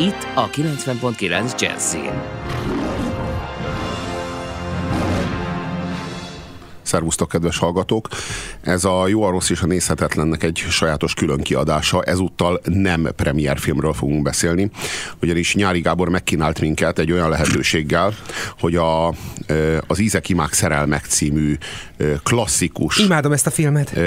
Itt a 90.9 Jazzin. Szervusztok, kedves hallgatók! Ez a Jó, a Rossz és a Nézhetetlennek egy sajátos külön kiadása. Ezúttal nem premierfilmről fogunk beszélni, ugyanis Nyári Gábor megkínált minket egy olyan lehetőséggel, hogy a, az Ízek Imák Szerelmek című klasszikus... Imádom ezt a filmet!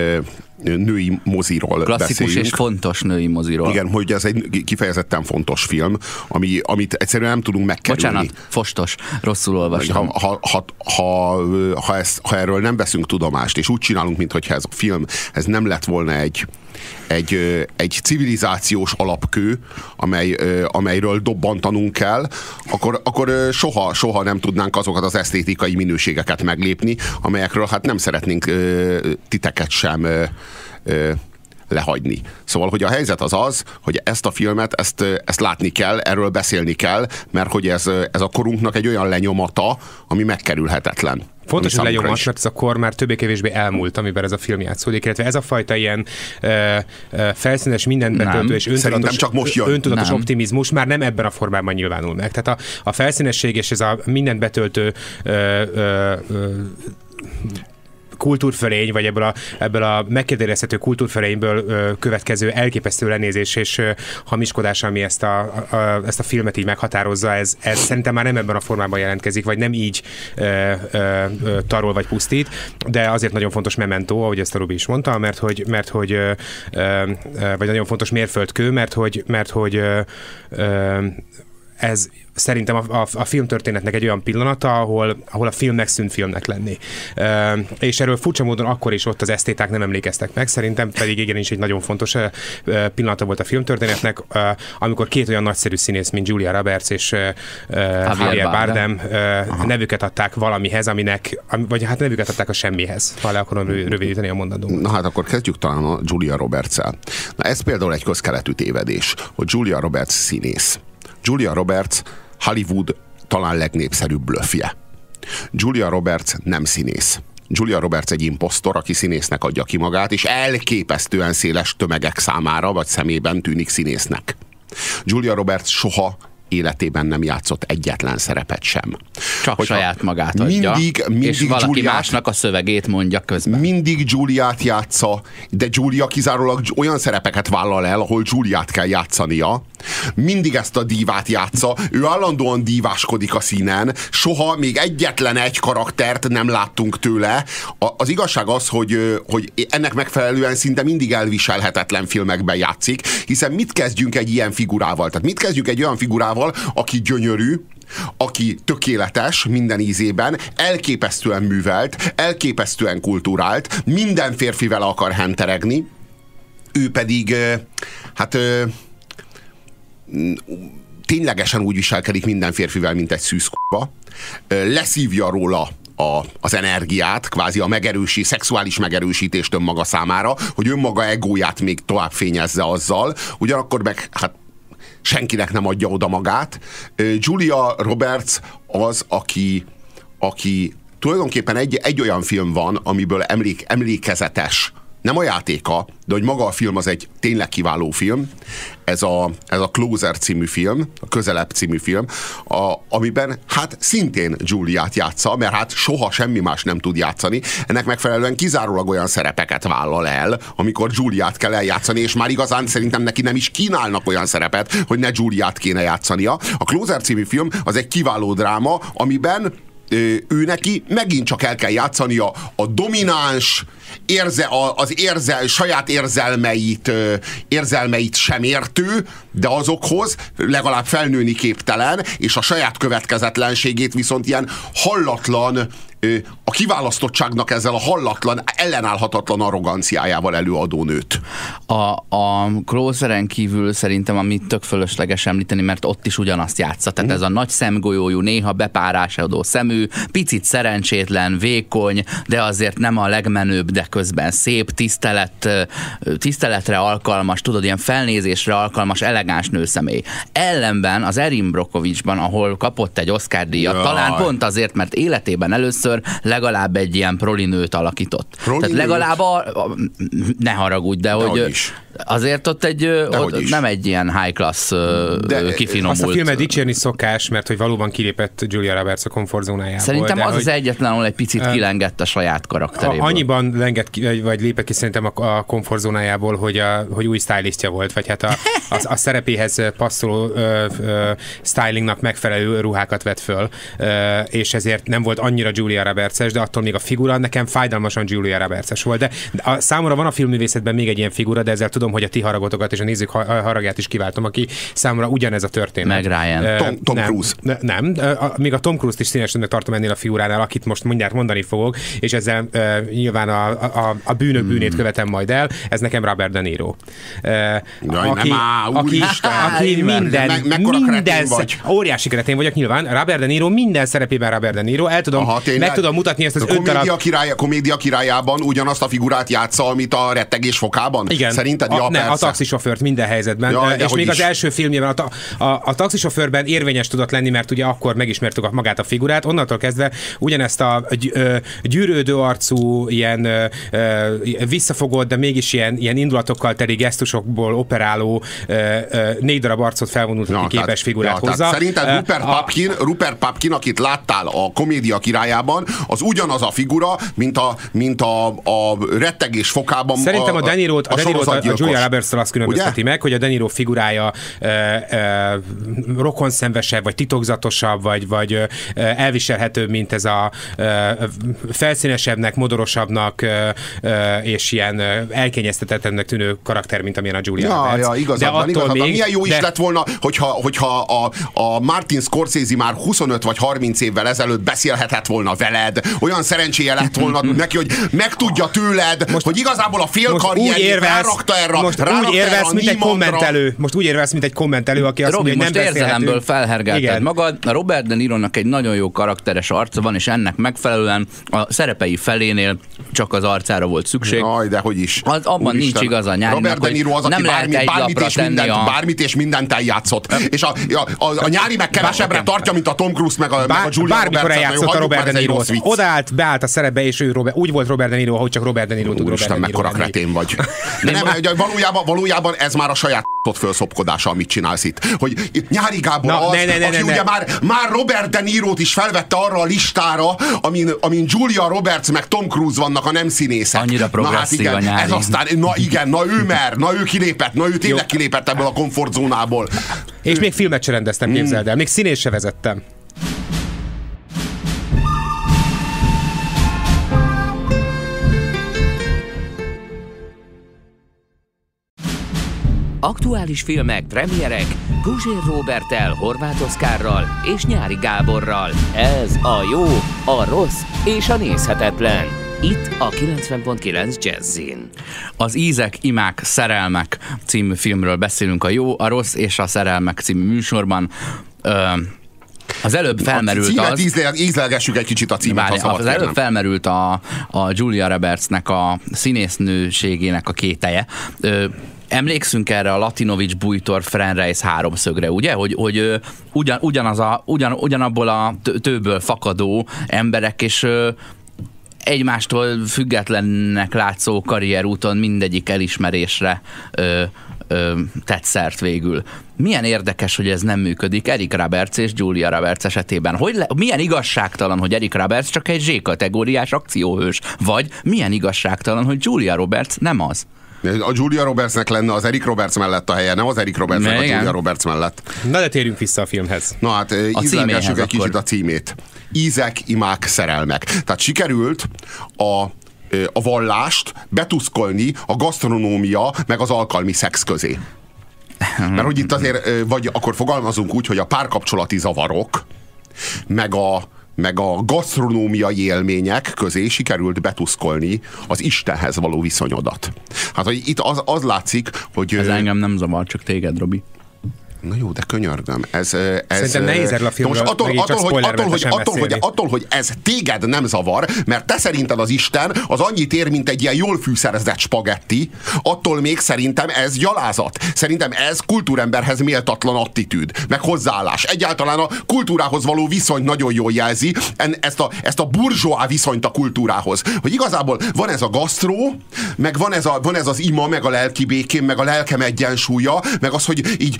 Női moziról Klasszikus beszéljünk. és fontos női moziról. Igen, hogy ez egy kifejezetten fontos film, ami, amit egyszerűen nem tudunk megkerülni. Bocsánat, fostos, rosszul olvastam. Ha, ha, ha, ha, ha, ezt, ha erről nem veszünk tudomást, és úgy csinálunk, mintha ez a film ez nem lett volna egy, egy, egy civilizációs alapkő, amely, amelyről dobbantanunk kell, akkor, akkor soha, soha nem tudnánk azokat az esztétikai minőségeket meglépni, amelyekről hát nem szeretnénk titeket sem lehagyni. Szóval, hogy a helyzet az az, hogy ezt a filmet, ezt, ezt látni kell, erről beszélni kell, mert hogy ez, ez a korunknak egy olyan lenyomata, ami megkerülhetetlen. Fontos, hogy legyen mert ez a kor már többé-kevésbé elmúlt, amiben ez a film játszódik, illetve ez a fajta ilyen ö, ö, felszínes, mindent betöltő és öntudatos, csak most jön. öntudatos nem. optimizmus már nem ebben a formában nyilvánul meg. Tehát a, a felszínesség és ez a mindent betöltő ö, ö, ö, kultúrfölény, vagy ebből a, ebből a megkérdezhető kultúrfölényből következő elképesztő lenézés és hamiskodás, ami ezt a, a, ezt a filmet így meghatározza, ez, ez szerintem már nem ebben a formában jelentkezik, vagy nem így ö, ö, tarol vagy pusztít, de azért nagyon fontos memento, ahogy ezt a Rubi is mondta, mert hogy, mert hogy ö, ö, vagy nagyon fontos mérföldkő, mert hogy, mert hogy ö, ö, ez szerintem a, a, a filmtörténetnek egy olyan pillanata, ahol, ahol a film megszűnt filmnek lenni. E, és erről furcsa módon akkor is ott az esztéták nem emlékeztek meg, szerintem pedig igenis egy nagyon fontos e, pillanata volt a filmtörténetnek, e, amikor két olyan nagyszerű színész, mint Julia Roberts és e, Javier Bardem e, nevüket adták valamihez, aminek, vagy hát nevüket adták a semmihez, ha le akarom rövidíteni a mondatot. Na hát akkor kezdjük talán a Julia Roberts-el. Na ez például egy közkeletű tévedés, hogy Julia Roberts színész. Julia Roberts Hollywood talán legnépszerűbb blöffje. Julia Roberts nem színész. Julia Roberts egy imposztor, aki színésznek adja ki magát, és elképesztően széles tömegek számára vagy szemében tűnik színésznek. Julia Roberts soha életében nem játszott egyetlen szerepet sem. Csak Hogyha saját magát adja, mindig, mindig és valaki Giuliát, másnak a szövegét mondja közben. Mindig Giuliát játsza, de Giulia kizárólag olyan szerepeket vállal el, ahol Giuliát kell játszania. Mindig ezt a dívát játsza, ő állandóan díváskodik a színen, soha még egyetlen egy karaktert nem láttunk tőle. A, az igazság az, hogy, hogy ennek megfelelően szinte mindig elviselhetetlen filmekben játszik, hiszen mit kezdjünk egy ilyen figurával? Tehát mit kezdjünk egy olyan figurával, aki gyönyörű, aki tökéletes minden ízében, elképesztően művelt, elképesztően kulturált, minden férfivel akar henteregni, ő pedig hát ténylegesen úgy viselkedik minden férfivel, mint egy szűzkóba, leszívja róla a, az energiát, kvázi a megerősi, szexuális megerősítést önmaga számára, hogy önmaga egóját még tovább fényezze azzal, ugyanakkor meg hát senkinek nem adja oda magát. Julia Roberts az, aki, aki tulajdonképpen egy, egy olyan film van, amiből emlék, emlékezetes nem a játéka, de hogy maga a film az egy tényleg kiváló film. Ez a, ez a Closer című film, a Közelebb című film, a, amiben hát szintén Juliát játsza, mert hát soha semmi más nem tud játszani. Ennek megfelelően kizárólag olyan szerepeket vállal el, amikor Juliát kell eljátszani, és már igazán szerintem neki nem is kínálnak olyan szerepet, hogy ne Juliát kéne játszania. A Closer című film az egy kiváló dráma, amiben ő neki megint csak el kell játszania a domináns, érze, az érzel, saját érzelmeit, érzelmeit sem értő, de azokhoz legalább felnőni képtelen, és a saját következetlenségét viszont ilyen hallatlan, a kiválasztottságnak ezzel a hallatlan, ellenállhatatlan arroganciájával előadó nőt. A, a Closeren kívül szerintem, amit tök fölösleges említeni, mert ott is ugyanazt játsza. Tehát mm. ez a nagy szemgolyójú, néha bepárásodó szemű, picit szerencsétlen, vékony, de azért nem a legmenőbb, de közben szép, tisztelet, tiszteletre alkalmas, tudod, ilyen felnézésre alkalmas, elegáns nőszemély. Ellenben az Erin Brokovicsban, ahol kapott egy Oscar díjat, Jaj. talán pont azért, mert életében először legalább egy ilyen prolinőt alakított. Proli Tehát legalább a, a, ne haragudj, de, de hogy is. Azért ott egy, ott nem egy ilyen high class de kifinomult. Azt a filmet dicsérni szokás, mert hogy valóban kilépett Julia Roberts a komfortzónájából. Szerintem az hogy, az egyetlen, ahol egy picit kilengett a saját karakteréből. Annyiban lengett ki, vagy lépett ki szerintem a, a komfortzónájából, hogy, a, hogy új stylistja volt, vagy hát a, a, a szerepéhez passzoló ö, ö, stylingnak megfelelő ruhákat vett föl, ö, és ezért nem volt annyira Julia Roberts-es, de attól még a figura nekem fájdalmasan Julia Roberts-es volt. De a, számomra van a filmművészetben még egy ilyen figura, de ezzel tudom, hogy a ti haragotokat és a nézők haragját is kiváltom, aki számomra ugyanez a történet. Meg Ryan. Uh, Tom, Tom nem, Cruise. Nem, uh, még a Tom Cruise-t is színesebbnek tartom ennél a figuránál, akit most mindjárt mondani fogok, és ezzel uh, nyilván a, a, a bűnök bűnét hmm. követem majd el, ez nekem Robert De Niro. Uh, Jaj, aki, nem á, aki, Isten, aki minden, me, minden vagy. óriási keretén vagyok nyilván, Robert De Niro minden szerepében Robert De Niro, el tudom, Aha, meg tudom mutatni ezt az öt komédia, darab... király, komédia királyában ugyanazt a figurát játsza, amit a rettegés fokában? Igen. Szerinted? A, ja, ne, a taxisofőrt minden helyzetben. Ja, és még is. az első filmjében a, a, a taxisofőrben érvényes tudott lenni, mert ugye akkor megismertük a, magát a figurát, onnantól kezdve ugyanezt a gyűrődő arcú, ilyen visszafogott, de mégis ilyen, ilyen indulatokkal teli gesztusokból operáló négy darab arcot felvonult ja, képes tehát, figurát ja, hozza. Szerinted Rupert, a, Papkin, Rupert Papkin, akit láttál a komédia királyában, az ugyanaz a figura, mint a, mint a, a rettegés fokában. Szerintem a, a Denirót, a, a, a, a Julia roberts azt különbözteti meg, hogy a Deniro figurája e, e, rokonszenvesebb, vagy titokzatosabb, vagy, vagy e, elviselhetőbb, mint ez a e, felszínesebbnek, modorosabbnak e, és ilyen elkényeztetetlennek tűnő karakter, mint amilyen a Julia ja, Roberts. Ja, igazad de van, igazad még, Milyen jó de... is lett volna, hogyha, hogyha a, a Martin Scorsese már 25 vagy 30 évvel ezelőtt beszélhetett volna veled, olyan szerencséje lett volna neki, hogy megtudja tőled, most, hogy igazából a fél karrierjét rárakta erre, most úgy érvelsz, mint egy kommentelő. Most úgy érvelsz, mint egy kommentelő, aki azt Robi, mondja, hogy nem most érzelemből felhergelted Igen. magad. A Robert De Nironak egy nagyon jó karakteres arca van, és ennek megfelelően a szerepei felénél csak az arcára volt szükség. Jaj, de hogy is. Az, abban Úristen. nincs igaz a nyárinak, Robert De Niro az, aki nem bármi, bármit, és mindent, a... bármit és mindent eljátszott. És a, a, a, a nyári meg kevesebbre tartja, mint a Tom Cruise meg a, Bár, meg a Julia Bármikor eljátszott a Robert De Niro. Odaállt, beállt a szerepbe, és ő Robert, úgy volt Robert De Niro, ahogy csak Robert De Niro tud Niro mekkora kretén vagy. De nem, valójában, valójában ez már a saját ott fölszopkodása, amit csinálsz itt. Hogy Nyári Gábor Na, az, ne, ne, ne, aki ne, ugye ne. Már, már Robert De Niro-t is felvette arra a listára, amin, amin Julia Roberts meg Tom Cruise vannak a nem színészek. Annyira progresszív na, hát igen, a Ez aztán, na igen, na ő mer, na ő kilépett, na ő tényleg kilépett ebből a komfortzónából. És ő... még filmet se rendeztem, képzeld el, még színés se vezettem. Aktuális filmek, premierek Guzsér Robertel, Horváth Oszkárral és Nyári Gáborral. Ez a jó, a rossz és a nézhetetlen. Itt a 90.9 Jazzin. Az Ízek, Imák, Szerelmek című filmről beszélünk a jó, a rossz és a szerelmek című műsorban. Ö, az előbb felmerült a címet az... Ízle, ízlelgessük egy kicsit a címet, Várj, Az előbb nem. felmerült a, a Julia Robertsnek a színésznőségének a kételje. Ö, emlékszünk erre a Latinovics Bújtor Frenreis háromszögre, ugye? Hogy, hogy ugyan, ugyanaz a, ugyan, ugyanabból a tőből fakadó emberek, és egymástól függetlennek látszó karrierúton mindegyik elismerésre ö, ö, tett szert végül. Milyen érdekes, hogy ez nem működik Erik Roberts és Julia Roberts esetében. Hogy le, milyen igazságtalan, hogy Erik Roberts csak egy Z-kategóriás akcióhős, vagy milyen igazságtalan, hogy Julia Roberts nem az. A Julia Robertsnek lenne az Eric Roberts mellett a helye, nem az Eric Roberts, a Julia Roberts mellett. Na de térjünk vissza a filmhez. Na hát ízelgessük egy kicsit a címét. Ízek, imák, szerelmek. Tehát sikerült a a vallást betuszkolni a gasztronómia meg az alkalmi szex közé. Mert hogy itt azért, vagy akkor fogalmazunk úgy, hogy a párkapcsolati zavarok, meg a, meg a gasztronómiai élmények közé sikerült betuszkolni az Istenhez való viszonyodat. Hát, hogy itt az, az látszik, hogy... Ez engem nem zavar, csak téged, Robi. Na jó, de könyörgöm. Ez, ez, Szerintem nehéz erről a filmről most attól, attól, hogy, attól, hogy, attól, hogy, attól, hogy ez téged nem zavar, mert te szerinted az Isten az annyit ér, mint egy ilyen jól fűszerezett spagetti, attól még szerintem ez gyalázat. Szerintem ez kultúremberhez méltatlan attitűd, meg hozzáállás. Egyáltalán a kultúrához való viszony nagyon jól jelzi, en- ezt a, ezt a burzsóá viszonyt a kultúrához. Hogy igazából van ez a gasztró, meg van ez, a, van ez az ima, meg a lelki békém, meg a lelkem egyensúlya, meg az, hogy így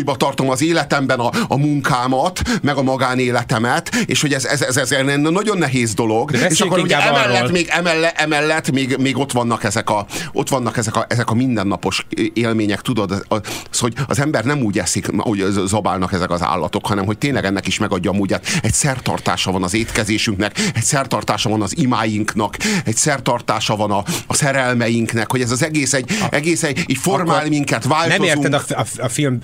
egyensúlyba tartom az életemben a, a munkámat, meg a magánéletemet, és hogy ez, ez, ez, ez egy nagyon nehéz dolog. De És akkor ugye emellett, arról. még, emellett, emellett még, még ott vannak ezek a, ott vannak ezek a, ezek a mindennapos élmények, tudod, az, hogy az ember nem úgy eszik, hogy zabálnak ezek az állatok, hanem hogy tényleg ennek is megadja amúgy. hát Egy szertartása van az étkezésünknek, egy szertartása van az imáinknak, egy szertartása van a, a szerelmeinknek, hogy ez az egész egy, egész egy, így formál Akkor minket, változunk. Nem érted a, a, a film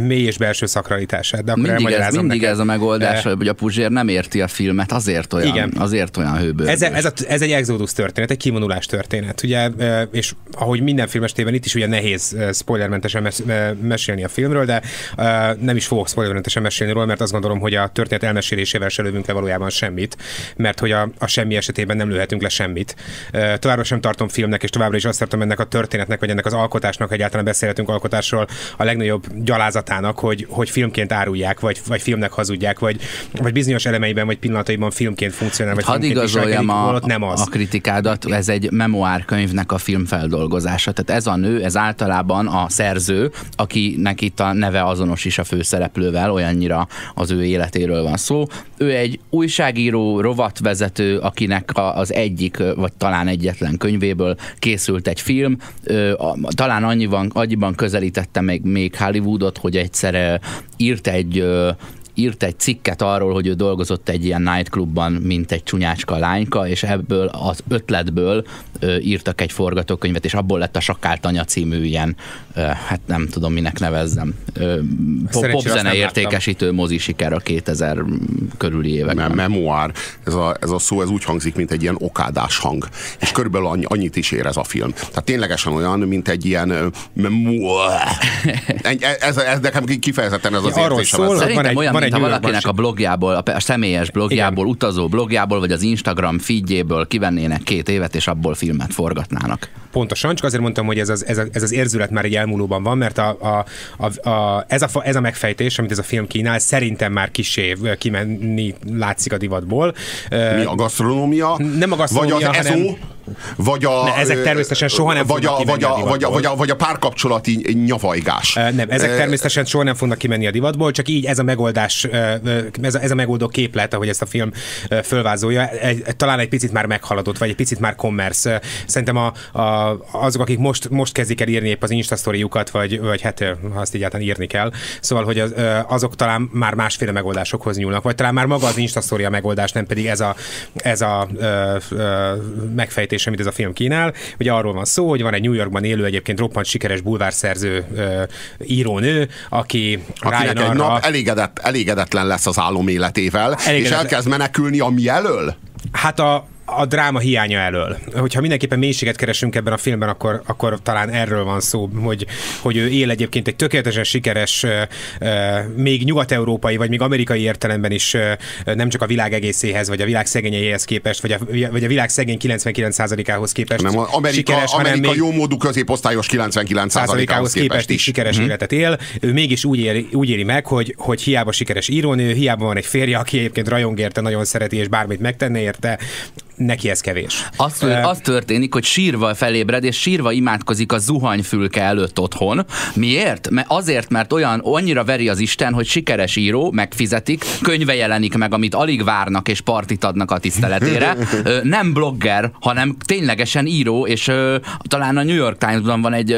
mély és belső szakralitását, de akkor Mindig, ez, mindig neked. ez a megoldás, Eh, hogy a Puzsér nem érti a filmet, azért olyan, Igen. azért olyan hőből. Ez, ez, a, ez egy exodus történet, egy kivonulás történet, ugye, és ahogy minden film estében itt is ugye nehéz spoilermentesen mes, mesélni a filmről, de nem is fogok spoilermentesen mesélni róla, mert azt gondolom, hogy a történet elmesélésével se lövünk le valójában semmit, mert hogy a, a semmi esetében nem lőhetünk le semmit. Továbbra sem tartom filmnek, és továbbra is azt tartom ennek a történetnek, vagy ennek az alkotásnak, egyáltalán beszélhetünk alkotásról, a legnagyobb gyalázatának, hogy, hogy filmként árulják, vagy, vagy filmnek hazudják, vagy, vagy bizonyos elemeiben, vagy pillanataiban filmként funkcionál, vagy Hadd filmként igazoljam a, holott nem az. a kritikádat, ez egy memoárkönyvnek a filmfeldolgozása. Tehát ez a nő, ez általában a szerző, akinek itt a neve azonos is a főszereplővel, olyannyira az ő életéről van szó. Ő egy újságíró, rovatvezető, akinek az egyik, vagy talán egyetlen könyvéből készült egy film. Talán annyiban, annyiban közelítette még, még Hollywoodot, hogy egyszer ö, írt egy írt egy cikket arról, hogy ő dolgozott egy ilyen nightclubban, mint egy csúnyácska lányka, és ebből az ötletből ö, írtak egy forgatókönyvet, és abból lett a Sakkáltanya című ilyen, ö, hát nem tudom minek nevezzem, ö, pop, popzene értékesítő mozisiker a 2000 körüli években. Me- memoár, ez a, ez a szó ez úgy hangzik, mint egy ilyen okádás hang. És körülbelül annyi, annyit is ér ez a film. Tehát ténylegesen olyan, mint egy ilyen. Egy- Ez, ez nekem kifejezetten ez az Ja, érzésem. szól, ez- van egy- olyan, van egy ha valakinek a blogjából, a, személyes blogjából, Igen. utazó blogjából, vagy az Instagram feedjéből kivennének két évet, és abból filmet forgatnának. Pontosan, csak azért mondtam, hogy ez az, ez, a, ez az érzület már egy elmúlóban van, mert a, a, a, a, ez, a, ez a megfejtés, amit ez a film kínál, szerintem már kisé kimenni látszik a divatból. Mi a gasztronómia? Nem a gasztronómia, Vagy az hanem- ESO? Vagy a, Ne, ezek természetesen soha nem vagy fognak a, vagy, a, a vagy, a, vagy, a, vagy a párkapcsolati nyavajgás. Nem, ezek természetesen soha nem fognak kimenni a divatból, csak így ez a megoldás, ez a, ez a megoldó képlet, ahogy ezt a film fölvázolja, talán egy picit már meghaladott, vagy egy picit már commerce. Szerintem a, a, azok, akik most, most kezdik el írni épp az Instastoryukat, vagy, vagy hát ha azt egyáltalán írni kell, szóval, hogy az, azok talán már másféle megoldásokhoz nyúlnak, vagy talán már maga az Instastory a megoldás, nem pedig ez a, ez a ö, ö, megfejtés, amit ez a film kínál. Ugye arról van szó, hogy van egy New Yorkban élő, egyébként roppant sikeres bulvárszerző ö, írónő, aki Akinek egy arra, nap elégedett, elégedetlen lesz az álom életével, és Elégedett- elkezd menekülni a mi elől? Hát a, a dráma hiánya elől. Hogyha mindenképpen mélységet keresünk ebben a filmben, akkor, akkor talán erről van szó, hogy, hogy ő él egyébként egy tökéletesen sikeres, még nyugat-európai, vagy még amerikai értelemben is nem csak a világ egészéhez, vagy a világ szegényeihez képest, vagy a, vagy a világ szegény 99%-ához képest Nem, Amerika, sikeres, hanem Amerika még jómódú középosztályos 99%-ához százalékához képest, képest is sikeres Mhm. életet él. Ő mégis úgy éli, úgy éli meg, hogy, hogy hiába sikeres írónő, hiába van egy férje, aki egyébként rajong érte, nagyon szereti, és bármit megtenne érte, neki ez kevés. Az, Ö, az történik, hogy sírva felébred, és sírva imádkozik a zuhanyfülke előtt otthon. Miért? Mert azért, mert olyan annyira veri az Isten, hogy sikeres író, megfizetik, könyve jelenik meg, amit alig várnak és partit adnak a tiszteletére. Nem blogger, hanem ténylegesen író, és talán a New York Times-ban van egy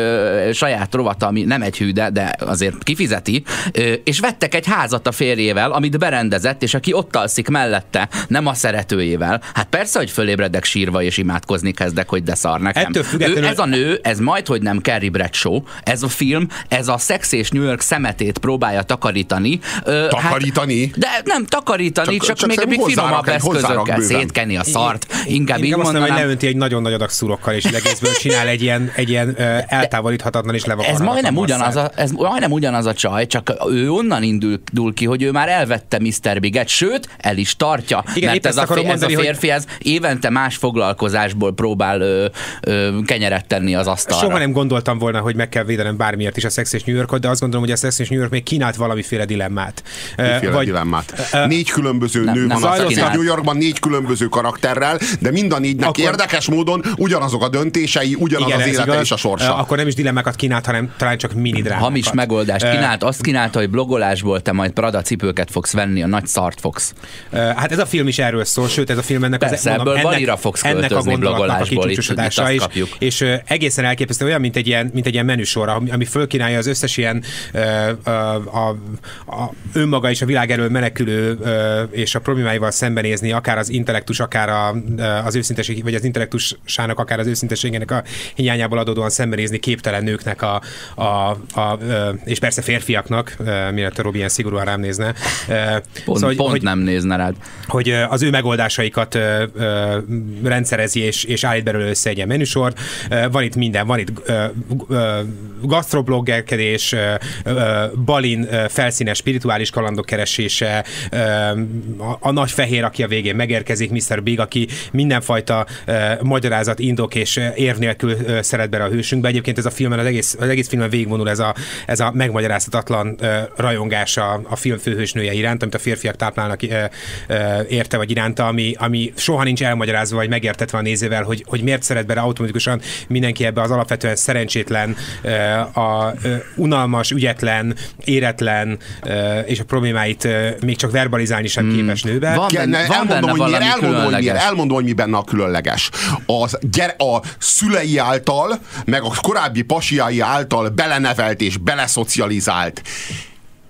saját rovata, ami nem egy hű, de, de azért kifizeti, és vettek egy házat a férjével, amit berendezett, és aki ott alszik mellette, nem a szeretőjével. Hát persze, hogy hogy fölébredek sírva és imádkozni kezdek, hogy de szar nekem. Ettől függetlenül- Ő, ez a nő, ez majd, hogy nem Carrie Bradshaw, ez a film, ez a Sex és New York szemetét próbálja takarítani. Ö, Takarítani? Hát, de nem takarítani, Csak- csak, csak, még egy finomabb eszközökkel szétkenni a szart. Inkább így Inkább azt mondom, hogy mondanám. leönti egy nagyon nagy adag szurokkal, és egészből csinál egy ilyen, egy ilyen ö, eltávolíthatatlan és Ez levakarhatatlan majdnem, ugyanaz a, ez majdnem ugyanaz a csaj, csak ő onnan indul, ki, hogy ő már elvette Mr. Biget, sőt, el is tartja. Igen, mert ez a, ez a férfi, ez évente más foglalkozásból próbál ö, ö, kenyeret tenni az asztalra. Soha nem gondoltam volna, hogy meg kell védenem bármiért is a Sex és New Yorkot, de azt gondolom, hogy a Sex és New York még kínált valamiféle dilemmát. Miféle dilemmát. Négy különböző nem, nő nem van a. New Yorkban, négy különböző karakterrel, de mind a négynek Akkor- érdekes módon ugyanazok a döntései, ugyanaz az ez élete igaz. és a sorsa. Akkor nem is dilemmákat kínált, hanem talán csak mini drámákat. Hamis megoldást kínált, azt kínálta, hogy blogolásból te majd Prada cipőket fogsz venni, a nagy szart fogsz. Hát ez a film is erről szól, sőt ez a film ennek Persze, ebből ennek, Balira fogsz ennek a gondolatnak a kicsúcsosodása, és, kapjuk. és ö, egészen elképesztő, olyan, mint egy ilyen, mint egy ilyen menüsor, ami, ami fölkínálja az összes ilyen ö, ö, a, a, önmaga és a világ elől menekülő ö, és a problémáival szembenézni, akár az intellektus, akár a, az őszinteség, vagy az intellektusának, akár az őszintességének a hiányából adódóan szembenézni képtelen nőknek a, a, a, ö, és persze férfiaknak, mielőtt a Robi ilyen szigorúan rám nézne. Pont, szóval, pont hogy, nem nézne rád. hogy az ő megoldásaikat rendszerezi és, és állít belőle össze egy ilyen menüsor. Ö, Van itt minden, van itt gastrobloggerkedés, Balin felszínes spirituális kalandok keresése, a, nagy fehér, aki a végén megérkezik, Mr. Big, aki mindenfajta magyarázat, indok és érv nélkül szeret bele a hősünkbe. Egyébként ez a filmen, az egész, az egész filmen végigvonul ez a, ez a megmagyarázhatatlan ö, rajongás a, film főhősnője iránt, amit a férfiak táplálnak érte vagy iránta, ami, ami soha nincs elmagyarázva vagy megértetve a nézővel, hogy, hogy miért szeret bele automatikusan mindenki ebbe az alapvetően szerencsétlen, a unalmas, ügyetlen, éretlen és a problémáit még csak verbalizálni sem képes nőbe. Van benne- ne, van elmondom, benne hogy miért, elmondom, hogy miért, elmondom, hogy mi benne a különleges. Az, gyere, a szülei által, meg a korábbi pasiai által belenevelt és beleszocializált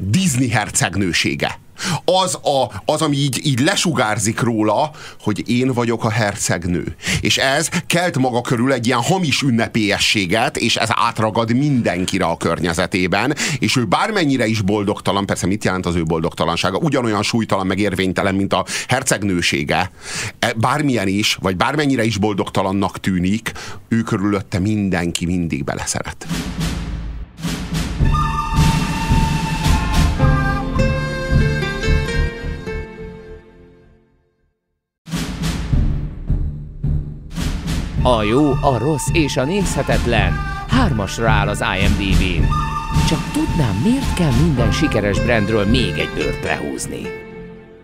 Disney hercegnősége. Az, a, az, ami így, így lesugárzik róla, hogy én vagyok a hercegnő. És ez kelt maga körül egy ilyen hamis ünnepélyességet, és ez átragad mindenkire a környezetében, és ő bármennyire is boldogtalan, persze mit jelent az ő boldogtalansága, ugyanolyan súlytalan, meg érvénytelen, mint a hercegnősége, E, bármilyen is, vagy bármennyire is boldogtalannak tűnik, ő körülötte mindenki mindig beleszeret. A jó, a rossz és a nézhetetlen hármasra áll az IMDb-n. Csak tudnám, miért kell minden sikeres brandről még egy bőrt lehúzni.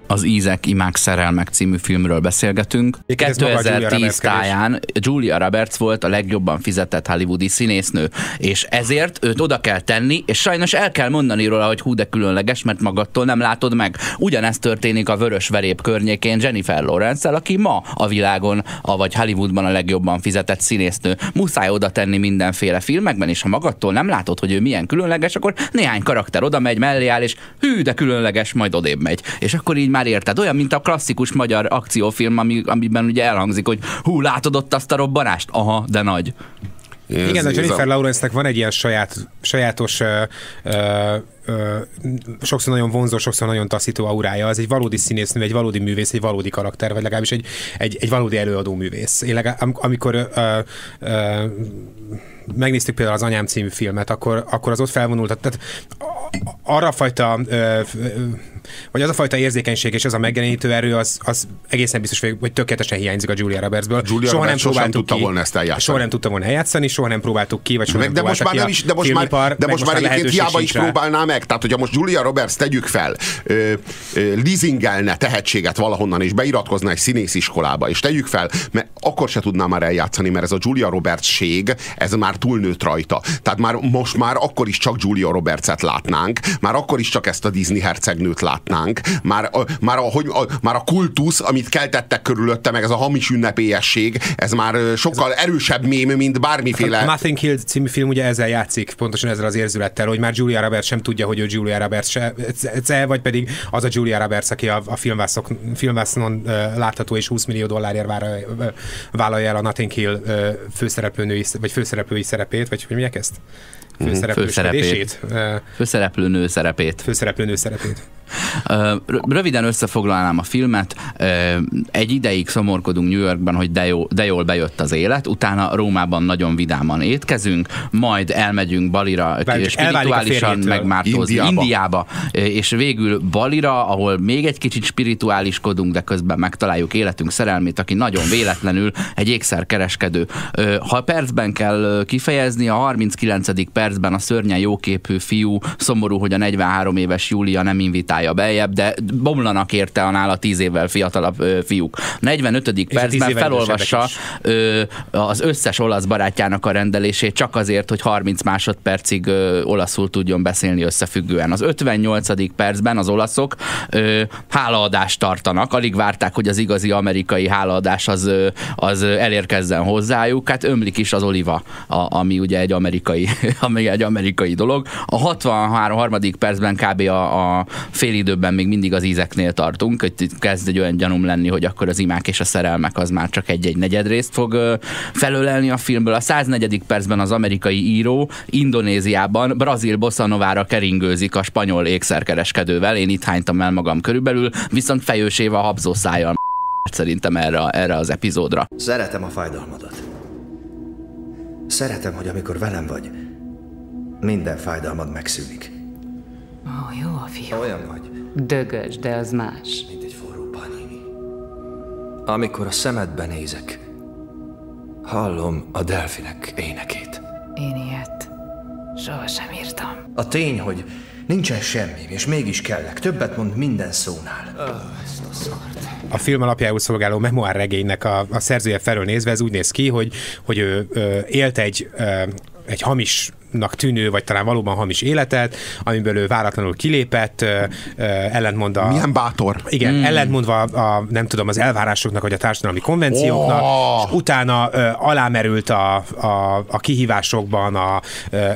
Az Ízek, Imák, Szerelmek című filmről beszélgetünk. Egyébként ez maga a Julia 2010 Roberts kedés. táján Julia Roberts volt a legjobban fizetett hollywoodi színésznő, és ezért őt oda kell tenni, és sajnos el kell mondani róla, hogy hú de különleges, mert magadtól nem látod meg. Ugyanezt történik a Vörös Verép környékén Jennifer lawrence aki ma a világon, vagy Hollywoodban a legjobban fizetett színésznő. Muszáj oda tenni mindenféle filmekben, és ha magadtól nem látod, hogy ő milyen különleges, akkor néhány karakter oda megy, mellé áll, és hű, de különleges, majd odébb megy. És akkor így már érted. Olyan, mint a klasszikus magyar akciófilm, ami, amiben ugye elhangzik, hogy hú, látod ott azt a robbanást? Aha, de nagy. Ez- Igen, a Jennifer Lawrence-nek van egy ilyen saját, sajátos, ö, ö, ö, sokszor nagyon vonzó, sokszor nagyon taszító aurája. Az egy valódi színésznő, egy valódi művész, egy valódi karakter, vagy legalábbis egy, egy, egy valódi előadó művész. Én legalább, am- amikor ö, ö, megnéztük például az Anyám című filmet, akkor, akkor az ott felvonult, tehát arra a fajta, vagy az a fajta érzékenység és az a megjelenítő erő, az, az egészen biztos, hogy tökéletesen hiányzik a Julia Robertsből. Julia soha Roberts nem próbáltuk tudta ki, volna ezt eljátszani. Soha nem tudta volna eljátszani, soha nem próbáltuk ki, vagy soha nem de most már nem is, de most már, de most már egyébként hiába is sincs rá. próbálná meg. Tehát, hogyha most Julia Roberts tegyük fel, ö, ö, leasingelne tehetséget valahonnan, és beiratkozna egy színésziskolába, és tegyük fel, mert akkor se tudná már eljátszani, mert ez a Julia Roberts-ség, ez már túlnőtt rajta. Tehát már most már akkor is csak Julia Roberts-et látnánk, már akkor is csak ezt a Disney hercegnőt látnánk. Már, a, már, a, hogy, a, már a kultusz, amit keltettek körülötte, meg ez a hamis ünnepélyesség, ez már sokkal erősebb mém, mint bármiféle... A Nothing Killed című film ugye ezzel játszik, pontosan ezzel az érzülettel, hogy már Julia Roberts sem tudja, hogy ő Julia Roberts se, se vagy pedig az a Julia Roberts, aki a, a filmvászok, filmvászon látható és 20 millió dollárért vállalja el a Nothing Kill uh, főszereplőnői, vagy főszereplői szerepét, vagy hogy mondják ezt? Főszerepét. Főszereplőnő szerepét. Főszereplőnő szerepét. Röviden összefoglalnám a filmet. Egy ideig szomorkodunk New Yorkban, hogy de, jó, de jól bejött az élet, utána Rómában nagyon vidáman étkezünk, majd elmegyünk Balira Várjuk, spirituálisan megmártózni Indiába. Indiába, és végül Balira, ahol még egy kicsit spirituáliskodunk, de közben megtaláljuk életünk szerelmét, aki nagyon véletlenül egy ékszerkereskedő. Ha percben kell kifejezni, a 39. percben a szörnyen jóképű fiú, szomorú, hogy a 43 éves Júlia nem invitál osztálya beljebb, de bomlanak érte a nála tíz évvel fiatalabb ö, fiúk. 45. percben felolvassa ö, az összes olasz barátjának a rendelését csak azért, hogy 30 másodpercig ö, olaszul tudjon beszélni összefüggően. Az 58. percben az olaszok ö, hálaadást tartanak, alig várták, hogy az igazi amerikai hálaadás az, az elérkezzen hozzájuk, hát ömlik is az oliva, a, ami ugye egy amerikai, ami egy amerikai dolog. A 63. percben kb. a, a fél időben még mindig az ízeknél tartunk, hogy kezd egy olyan gyanúm lenni, hogy akkor az imák és a szerelmek az már csak egy-egy negyed részt fog felölelni a filmből. A 104. percben az amerikai író Indonéziában Brazil bosszanovára keringőzik a spanyol ékszerkereskedővel, én itt hánytam el magam körülbelül, viszont fejősével habzó szájjal szerintem erre, erre az epizódra. Szeretem a fájdalmadat. Szeretem, hogy amikor velem vagy, minden fájdalmad megszűnik. Ó, jó a fiú. Olyan vagy. Dögös, de az más. Mint egy forró panini. Amikor a szemedbe nézek, hallom a delfinek énekét. Én ilyet sohasem írtam. A tény, hogy nincsen semmi, és mégis kellek. Többet mond minden szónál. Oh, ezt a szart. A film alapjául szolgáló memoár regénynek a, a szerzője felől nézve ez úgy néz ki, hogy, hogy ő, ő élt egy, egy hamis tűnő, vagy talán valóban hamis életet, amiből ő váratlanul kilépett, ellentmond a... Milyen bátor. Igen, mm. ellentmondva a, nem tudom, az elvárásoknak, vagy a társadalmi konvencióknak, oh. és utána ö, alámerült a, a, a kihívásokban, a,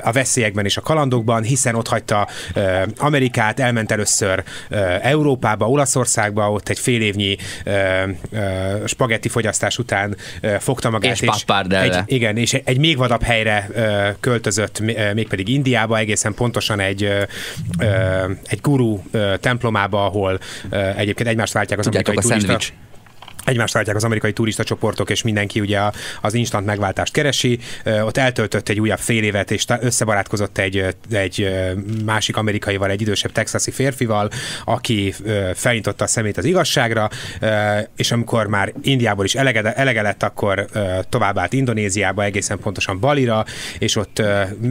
a veszélyekben és a kalandokban, hiszen ott hagyta ö, Amerikát, elment először ö, Európába, Olaszországba, ott egy fél évnyi ö, ö, spagetti fogyasztás után ö, fogta magát, és, és egy, igen, és egy még vadabb helyre ö, költözött mégpedig Indiába, egészen pontosan egy, egy guru templomába, ahol egyébként egymást váltják az Tudjátok, amerikai a turista egymást váltják az amerikai turista csoportok, és mindenki ugye az instant megváltást keresi. Ott eltöltött egy újabb fél évet, és összebarátkozott egy, egy másik amerikaival, egy idősebb texasi férfival, aki felintotta a szemét az igazságra, és amikor már Indiából is elege, elege lett, akkor továbbált Indonéziába, egészen pontosan Balira, és ott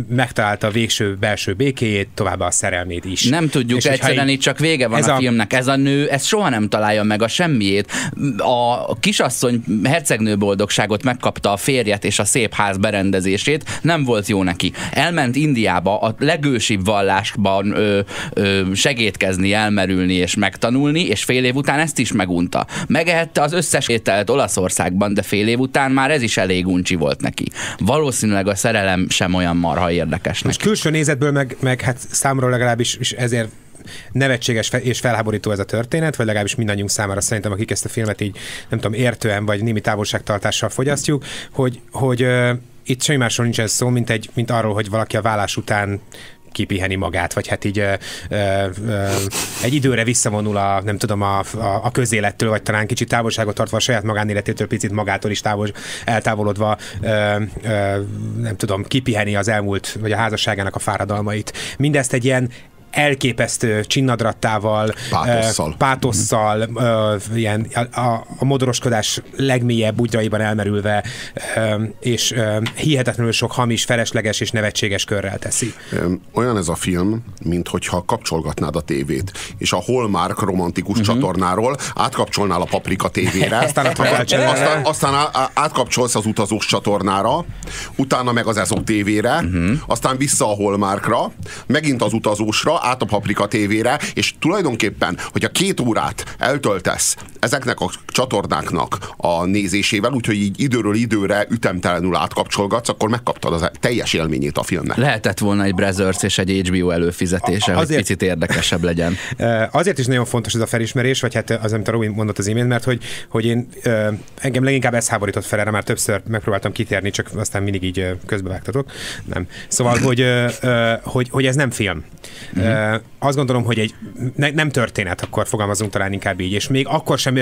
megtalálta a végső belső békéjét, továbbá a szerelmét is. Nem tudjuk, és egyszerűen itt csak vége van a, a filmnek. Ez a nő, ez soha nem találja meg a semmiét. A a kisasszony hercegnő boldogságot megkapta a férjet és a szép ház berendezését, nem volt jó neki. Elment Indiába a legősibb vallásban ö, ö, segítkezni, elmerülni és megtanulni, és fél év után ezt is megunta. Megehette az összes ételt Olaszországban, de fél év után már ez is elég uncsi volt neki. Valószínűleg a szerelem sem olyan marha érdekes neki. Most külső nézetből meg, meg hát számomra legalábbis és ezért nevetséges és felháborító ez a történet, vagy legalábbis mindannyiunk számára szerintem, akik ezt a filmet így, nem tudom, értően vagy némi távolságtartással fogyasztjuk, hogy, hogy uh, itt semmi másról nincsen szó, mint, egy, mint arról, hogy valaki a vállás után kipiheni magát, vagy hát így ö, ö, ö, egy időre visszavonul a, nem tudom, a, a, a közélettől, vagy talán kicsit távolságot tartva a saját magánéletétől, picit magától is távol, eltávolodva, ö, ö, nem tudom, kipiheni az elmúlt, vagy a házasságának a fáradalmait. Mindezt egy ilyen elképesztő csinnadrattával, pátosszal, pátosszal ilyen a, a modoroskodás legmélyebb útjaiban elmerülve, és hihetetlenül sok hamis, felesleges és nevetséges körrel teszi. Olyan ez a film, mint hogyha kapcsolgatnád a tévét, és a Hallmark romantikus uh-huh. csatornáról átkapcsolnál a Paprika tévére, aztán, aztán, aztán átkapcsolsz az utazós csatornára, utána meg az Ezok tévére, uh-huh. aztán vissza a Hallmarkra, megint az utazósra, át a Paprika tévére, és tulajdonképpen, hogyha két órát eltöltesz ezeknek a csatornáknak a nézésével, úgyhogy így időről időre ütemtelenül átkapcsolgatsz, akkor megkaptad az teljes élményét a filmnek. Lehetett volna egy Brothers és egy HBO előfizetése, hogy Azért- picit érdekesebb legyen. Azért is nagyon fontos ez a felismerés, vagy hát az, amit a Robi mondott az imént, mert hogy, hogy én engem leginkább ez háborított fel, erre már többször megpróbáltam kitérni, csak aztán mindig így közbevágtatok. Nem. Szóval, hogy, hogy, hogy ez nem film. Uh-huh. Azt gondolom, hogy egy ne, nem történet, akkor fogalmazunk talán inkább így, és még akkor sem,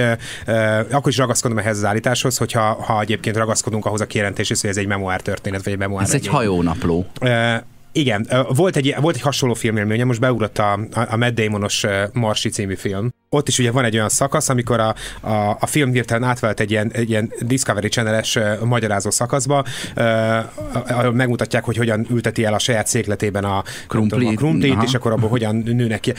akkor is ragaszkodom ehhez az állításhoz, hogyha ha egyébként ragaszkodunk ahhoz a kijelentéshez, hogy ez egy memoár történet, vagy egy memoár Ez egy hajónapló. Igen, volt egy, volt egy hasonló filmélménye, most beugrott a, a, a Matt Damonos Marsi című film. Ott is ugye van egy olyan szakasz, amikor a, a, a film hirtelen átvált egy ilyen, egy ilyen Discovery Channel-es magyarázó szakaszba, ahol megmutatják, hogy hogyan ülteti el a saját székletében a Krumplit. tudom, a krumplit, Aha. és akkor abból hogyan nőnek ki.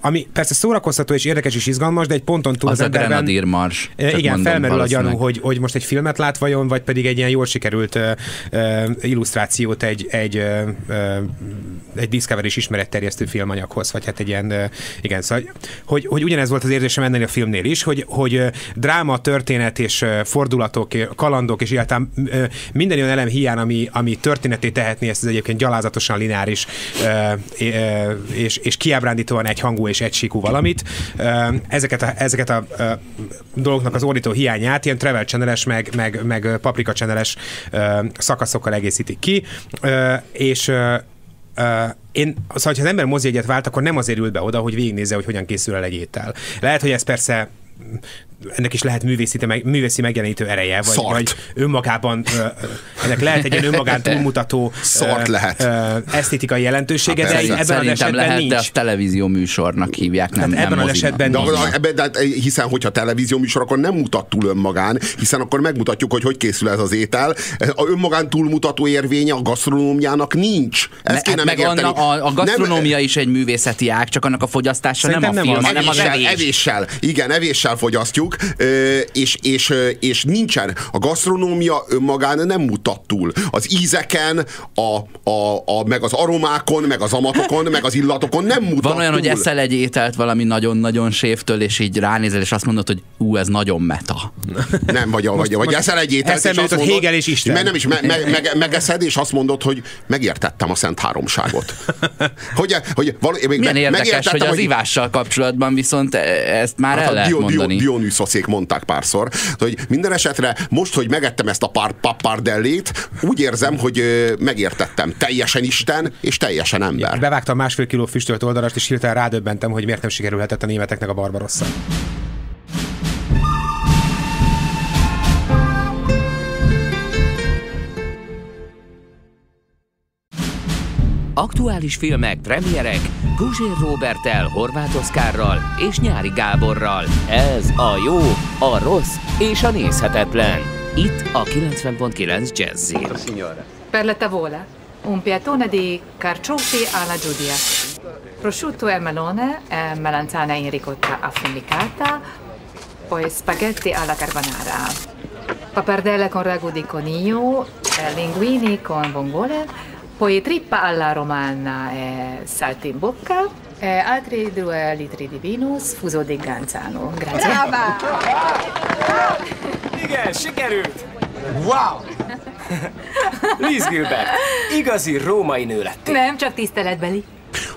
Ami persze szórakoztató és érdekes és izgalmas, de egy ponton túl Az a emberben- Grenadier Mars. Igen, mondom felmerül a gyanú, hogy, hogy most egy filmet lát vajon, vagy pedig egy ilyen jól sikerült ö, ö, illusztrációt egy, egy, ö, ö, egy Discovery-s ismeretterjesztő filmanyaghoz, vagy hát egy ilyen, ö, igen, szóval, hogy, hogy ugyanez volt az érzésem ennél a filmnél is, hogy, hogy dráma, történet és fordulatok, kalandok, és egyáltalán minden olyan elem hiány, ami, ami történeté tehetné ezt az egyébként gyalázatosan lineáris és, és kiábrándítóan egyhangú és egysíkú valamit. Ezeket a, ezeket a dolgoknak az ordító hiányát ilyen travel channel meg, meg, meg paprika channel szakaszokkal egészítik ki, és én, szóval, ha az ember mozijegyet vált, akkor nem azért ült be oda, hogy végignézze, hogy hogyan készül el egy étel. Lehet, hogy ez persze ennek is lehet művészi, meg, művészi megjelenítő ereje, vagy, Szart. vagy önmagában, ennek lehet egy ilyen önmagán túlmutató Szart lehet. ö, esztétikai jelentősége, Hát de persze. ebben az esetben lehet, nincs. de azt televízió műsornak hívják, nem, Tehát ebben nem az esetben De, nincs. de, hát, hiszen, hogyha televízió műsor, akkor nem mutat túl önmagán, hiszen akkor megmutatjuk, hogy hogy készül ez az étel. A önmagán túlmutató érvénye a gasztronómiának nincs. Ezt kéne hát meg megérteni. anna, a, a gasztronómia Nem, is egy művészeti ág, csak annak a fogyasztása nem a nem film, az. hanem az evéssel, evés. evéssel, igen, evéssel fogyasztjuk, ö, és, és, és nincsen. A gasztronómia önmagán nem mutat túl. Az ízeken, a, a, a, meg az aromákon, meg az amatokon, meg az illatokon nem mutat Van olyan, túl. hogy eszel egy ételt valami nagyon-nagyon séftől, és így ránézel, és azt mondod, hogy ú, ez nagyon meta. Nem, vagy, vagy, vagy most eszel egy ételt, és azt mondod, Hegel és Isten. Me, nem is, me, me, meg, megeszed, és azt mondod, hogy megértettem a Szent Háromságot. Hogy, hogy való, még Milyen me- érdekes, megértettem, hogy az ivással kapcsolatban viszont e- ezt már el Hát a lehet Dio, Dio, mondani. Dionysoszék mondták párszor, hogy minden esetre most, hogy megettem ezt a pár pappardellét, úgy érzem, hogy megértettem. Teljesen Isten és teljesen ember. Bevágtam másfél kiló füstölt oldarast, és hirtelen rádöbbentem, hogy miért nem sikerülhetett a németeknek a Barbarossa. Aktuális filmek, premierek, Guzsér Robertel, Horváth Oszkárral és Nyári Gáborral. Ez a jó, a rossz és a nézhetetlen. Itt a 90.9 Jazzy. Per la tavola, un piattone di carciofi alla giudia, prosciutto e melone, e melanzana in ricotta affumicata, poi spaghetti alla carbonara, pappardelle con ragù di coniglio, eh, linguini con vongole, poi trippa alla romana e saltimbocca, e altri due litri di vino sfuso di ganzano. Grazie. Igen, sikerült! Wow! Liz Gilbert, igazi római nő lettél. Nem csak tiszteletbeli.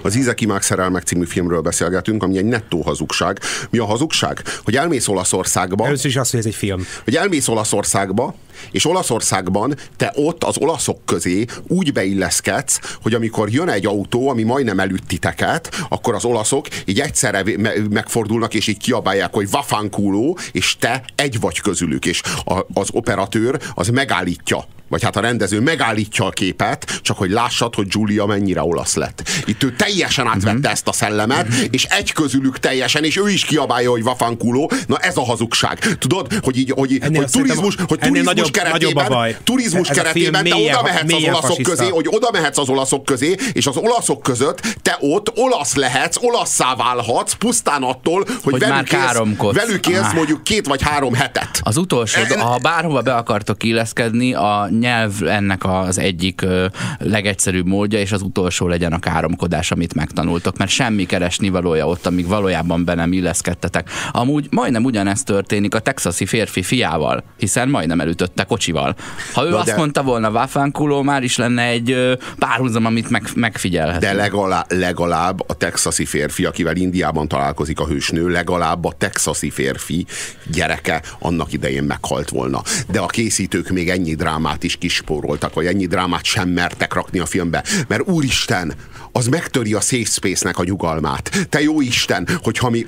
Az Ízek Imák Szerelmek című filmről beszélgetünk, ami egy nettó hazugság. Mi a hazugság? Hogy elmész Olaszországba, Először is az, hogy ez egy film. hogy elmész Olaszországba, és Olaszországban te ott az olaszok közé úgy beilleszkedsz, hogy amikor jön egy autó, ami majdnem elütt titeket, akkor az olaszok így egyszerre me- megfordulnak, és így kiabálják, hogy vafánkuló, és te egy vagy közülük, és a, az operatőr az megállítja vagy hát a rendező megállítja a képet, csak hogy lássad, hogy Giulia mennyire olasz lett. Itt ő teljesen átvette Mhm. ezt a szellemet, és egy közülük teljesen, és ő is kiabálja, hogy vafánkuló. Na ez a hazugság. Tudod, hogy így, hogy, Ennél hogy turizmus, hogy ennél turizmus keretében, baj. turizmus Ez keretében te oda mehetsz az olaszok fasiszta. közé, hogy oda mehetsz az olaszok közé, és az olaszok között te ott olasz lehetsz, olasszá válhatsz, pusztán attól, hogy, Hogy velük, élsz, velük élsz Ah. mondjuk két vagy három hetet. Az utolsó, E- ha bárhova be akartok illeszkedni, a nyelv ennek az egyik ö, legegyszerűbb módja, és az utolsó legyen a káromkodás, amit megtanultok, mert semmi keresni valója ott, amíg valójában be nem illeszkedtetek. Amúgy majdnem ugyanezt történik a texasi férfi fiával, hiszen majdnem elütötte kocsival. Ha ő Na azt de- mondta volna Váfánkuló, már is lenne egy párhuzam, amit meg, megfigyelhet. De legalább, legalább a texasi férfi, akivel Indiában találkozik a hősnő, legalább a texasi férfi gyereke annak idején meghalt volna. De a készítők még ennyi drámát is kispóroltak, vagy ennyi drámát sem mertek rakni a filmbe. Mert úristen, az megtöri a safe space-nek a nyugalmát. Te jó Isten, hogyha mi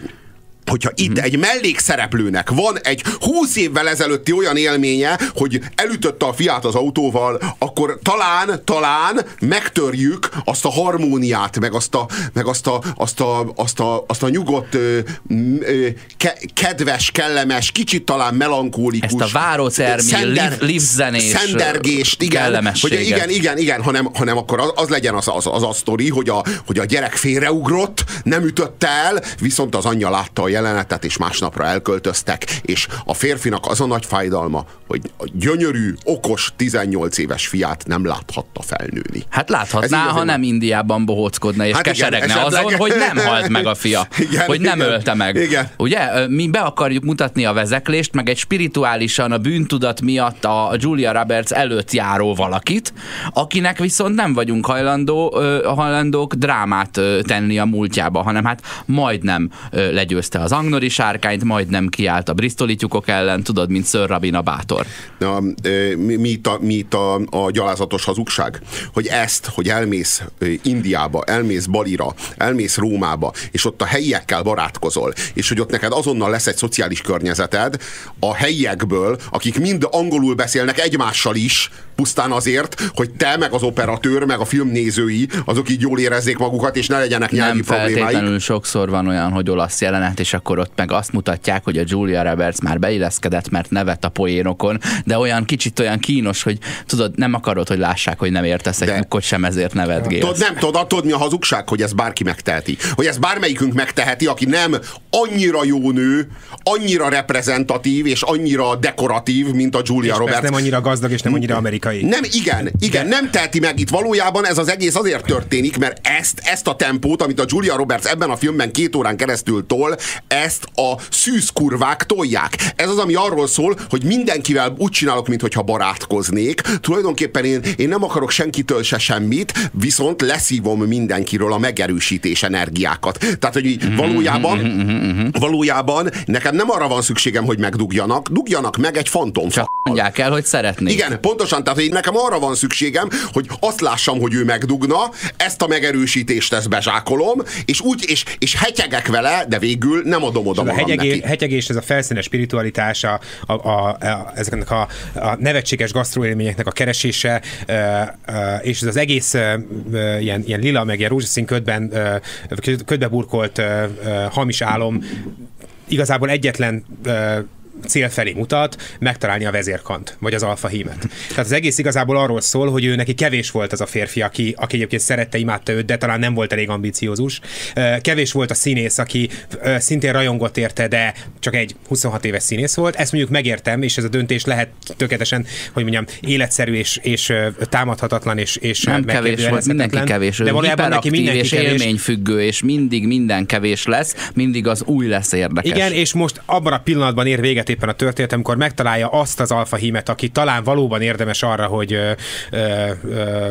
hogyha itt egy mellékszereplőnek van egy 20 évvel ezelőtti olyan élménye, hogy elütötte a fiát az autóval, akkor talán, talán megtörjük azt a harmóniát, meg azt a, meg azt a, azt a, azt a, azt a nyugodt, ö, ö, ke, kedves, kellemes, kicsit talán melankólikus. Ezt a várótermi, liv- livzenés, Szendergést, igen. Hogy igen, igen, igen, hanem, hanem akkor az, az legyen az, az, az a sztori, hogy a, hogy a gyerek félreugrott, nem ütötte el, viszont az anyja látta jelenetet, és másnapra elköltöztek, és a férfinak az a nagy fájdalma, hogy a gyönyörű, okos, 18 éves fiát nem láthatta felnőni. Hát láthatná, ha nem van. Indiában bohóckodna és Hát igen, keseregne esetleg. azon, hogy nem halt meg a fia. Igen, hogy nem igen. ölte meg. Igen. Ugye? Mi be akarjuk mutatni a vezeklést, meg egy spirituálisan a bűntudat miatt a Julia Roberts előtt járó valakit, akinek viszont nem vagyunk hajlandó, hajlandók drámát tenni a múltjába, hanem hát majdnem ö, az Agnori sárkányt, majdnem kiállt a Bristoli tyúkok ellen, tudod, mint Sir Rabina bátor. Na, mi, mi itt, a, mi itt a, a gyalázatos hazugság? Hogy ezt, hogy elmész Indiába, elmész Balira, elmész Rómába, és ott a helyiekkel barátkozol, és hogy ott neked azonnal lesz egy szociális környezeted a helyiekből, akik mind angolul beszélnek egymással is, pusztán azért, hogy te, meg az operatőr, meg a filmnézői, azok így jól érezzék magukat, és ne legyenek nyelvi nem problémáik. sokszor van olyan, hogy olasz jelenet, és akkor ott meg azt mutatják, hogy a Julia Roberts már beilleszkedett, mert nevet a poénokon, de olyan kicsit olyan kínos, hogy tudod, nem akarod, hogy lássák, hogy nem értesz egy De- mukkot sem, ezért nevetgélsz. Tudod, nem tudod, tudod, mi a hazugság, hogy ezt bárki megteheti. Hogy ezt bármelyikünk megteheti, aki nem annyira jó nő, annyira reprezentatív és annyira dekoratív, mint a Julia És Roberts. nem annyira gazdag és nem annyira amerikai. Nem, igen, igen, nem teheti meg. Itt valójában ez az egész azért történik, mert ezt, ezt a tempót, amit a Julia Roberts ebben a filmben két órán keresztül tol, ezt a szűzkurvák tolják. Ez az, ami arról szól, hogy mindenkivel úgy csinálok, mintha barátkoznék. Tulajdonképpen én, én nem akarok senkitől se semmit, viszont leszívom mindenkiről a megerősítés energiákat. Tehát, hogy így valójában, valójában nekem nem arra van szükségem, hogy megdugjanak, dugjanak meg egy fantomfa. Csak mondják el, hogy szeretnék. Igen, pontosan, tehát hogy nekem arra van szükségem, hogy azt lássam, hogy ő megdugna, ezt a megerősítést ezt bezsákolom, és úgy, és, és hetyegek vele, de végül nem adom oda Ez a magam hegyegé, neki. hegyegés, ez a felszínes spiritualitás, a, a, a, a, ezeknek a, a nevetséges gasztroélményeknek a keresése, ö, ö, és ez az egész ö, ilyen, ilyen lila, meg ilyen rózsaszín ködben, köd- ködbe burkolt ö, ö, hamis álom igazából egyetlen ö, cél felé mutat, megtalálni a vezérkant, vagy az alfa hímet. Tehát az egész igazából arról szól, hogy ő neki kevés volt az a férfi, aki, aki egyébként szerette, imádta őt, de talán nem volt elég ambiciózus. Kevés volt a színész, aki szintén rajongott érte, de csak egy 26 éves színész volt. Ezt mondjuk megértem, és ez a döntés lehet tökéletesen, hogy mondjam, életszerű és, és támadhatatlan, és, és Nem kevés volt, mindenki kevés. De valójában neki mindenki és kevés. élményfüggő, és mindig minden kevés lesz, mindig az új lesz érdekes. Igen, és most abban a pillanatban ér véget éppen a történet, amikor megtalálja azt az alfa hímet, aki talán valóban érdemes arra, hogy ö, ö, ö,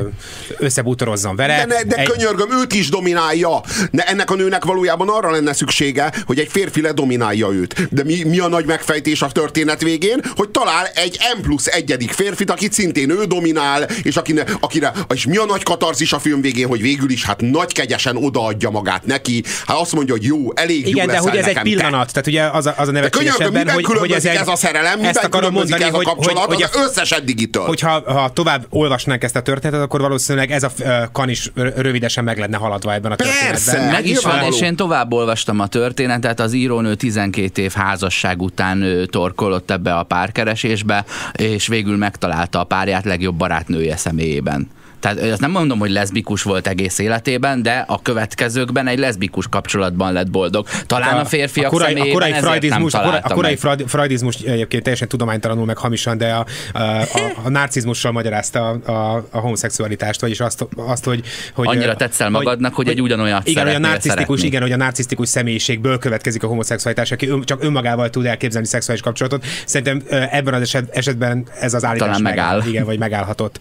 összebútorozzon vele. De, ne, de Egy- könyörgöm, őt is dominálja. Ne, ennek a nőnek valójában arra lenne szüksége, hogy egy férfi ledominálja őt. De mi, mi a nagy megfejtés a történet végén? Hogy talál egy M plusz egyedik férfit, akit szintén ő dominál, és akine, akire, és mi a nagy katarzis a film végén, hogy végül is hát nagy kegyesen odaadja magát neki. Hát azt mondja, hogy jó, elég jó Igen, de leszel hogy ez egy nekem, te. pillanat, tehát ugye az a, az a De nevetségesebben, miben hogy, hogy hogy ez, egy, ez a szerelem, miben ezt akarom mondani, ez a kapcsolat hogy, hogy, az összes eddigitől. Hogyha ha tovább olvasnánk ezt a történetet, akkor valószínűleg ez a kan is rövidesen meg lenne haladva ebben a történetben. Persze, meg is van, és én tovább olvastam a történetet, az írónő 12 év házasság után torkolott ebbe a párkeresésbe, és végül megtalálta a párját legjobb barátnője személyében. Tehát azt nem mondom, hogy leszbikus volt egész életében, de a következőkben egy leszbikus kapcsolatban lett boldog. Talán a, a férfiak a korai, a korai freudizmus, a korai, a korai freudizmus egyébként teljesen tudománytalanul meg hamisan, de a, a, a, a narcizmussal magyarázta a, a, a homoszexualitást, vagyis azt, azt hogy, hogy... Annyira tetszel magadnak, hogy, hogy egy ugyanolyat Igen, hogy a narcisztikus, igen, hogy a narcisztikus személyiségből következik a homoszexualitás, aki ön, csak önmagával tud elképzelni szexuális kapcsolatot. Szerintem ebben az eset, esetben ez az állítás Talán megáll. megáll. Igen, vagy megállhatott.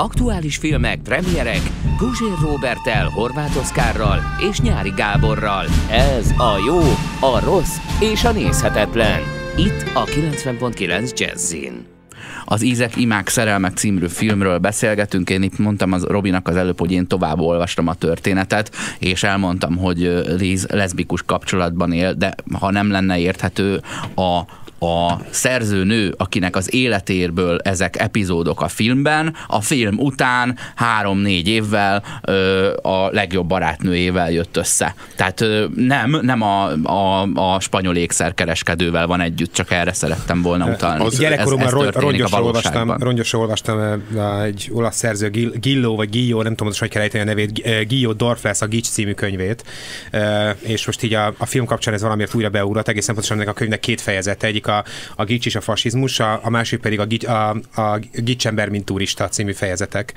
Aktuális filmek, premierek Guzsér Robertel, Horváth Oszkárral és Nyári Gáborral. Ez a jó, a rossz és a nézhetetlen. Itt a 90.9 Jazzin. Az Ízek, Imák, Szerelmek című filmről beszélgetünk. Én itt mondtam az Robinak az előbb, hogy én tovább olvastam a történetet, és elmondtam, hogy Liz leszbikus kapcsolatban él, de ha nem lenne érthető a a szerzőnő, akinek az életérből ezek epizódok a filmben, a film után három-négy évvel ö, a legjobb barátnőjével jött össze. Tehát ö, nem, nem a, a, a spanyol ékszerkereskedővel van együtt, csak erre szerettem volna utalni. Az gyerekkoromban rongyosra olvastam, rongyosra olvastam egy olasz szerző, Gillo vagy Gillo, nem tudom, hogy kell ejteni a nevét, Gillo Dorfles a Gics című könyvét, és most így a, a film kapcsán ez valamiért újra beugrott, egészen pontosan ennek a könyvnek két fejezete, egyik a, a gics és a fasizmus, a, a másik pedig a, gics, a, a gics ember, mint turista című fejezetek.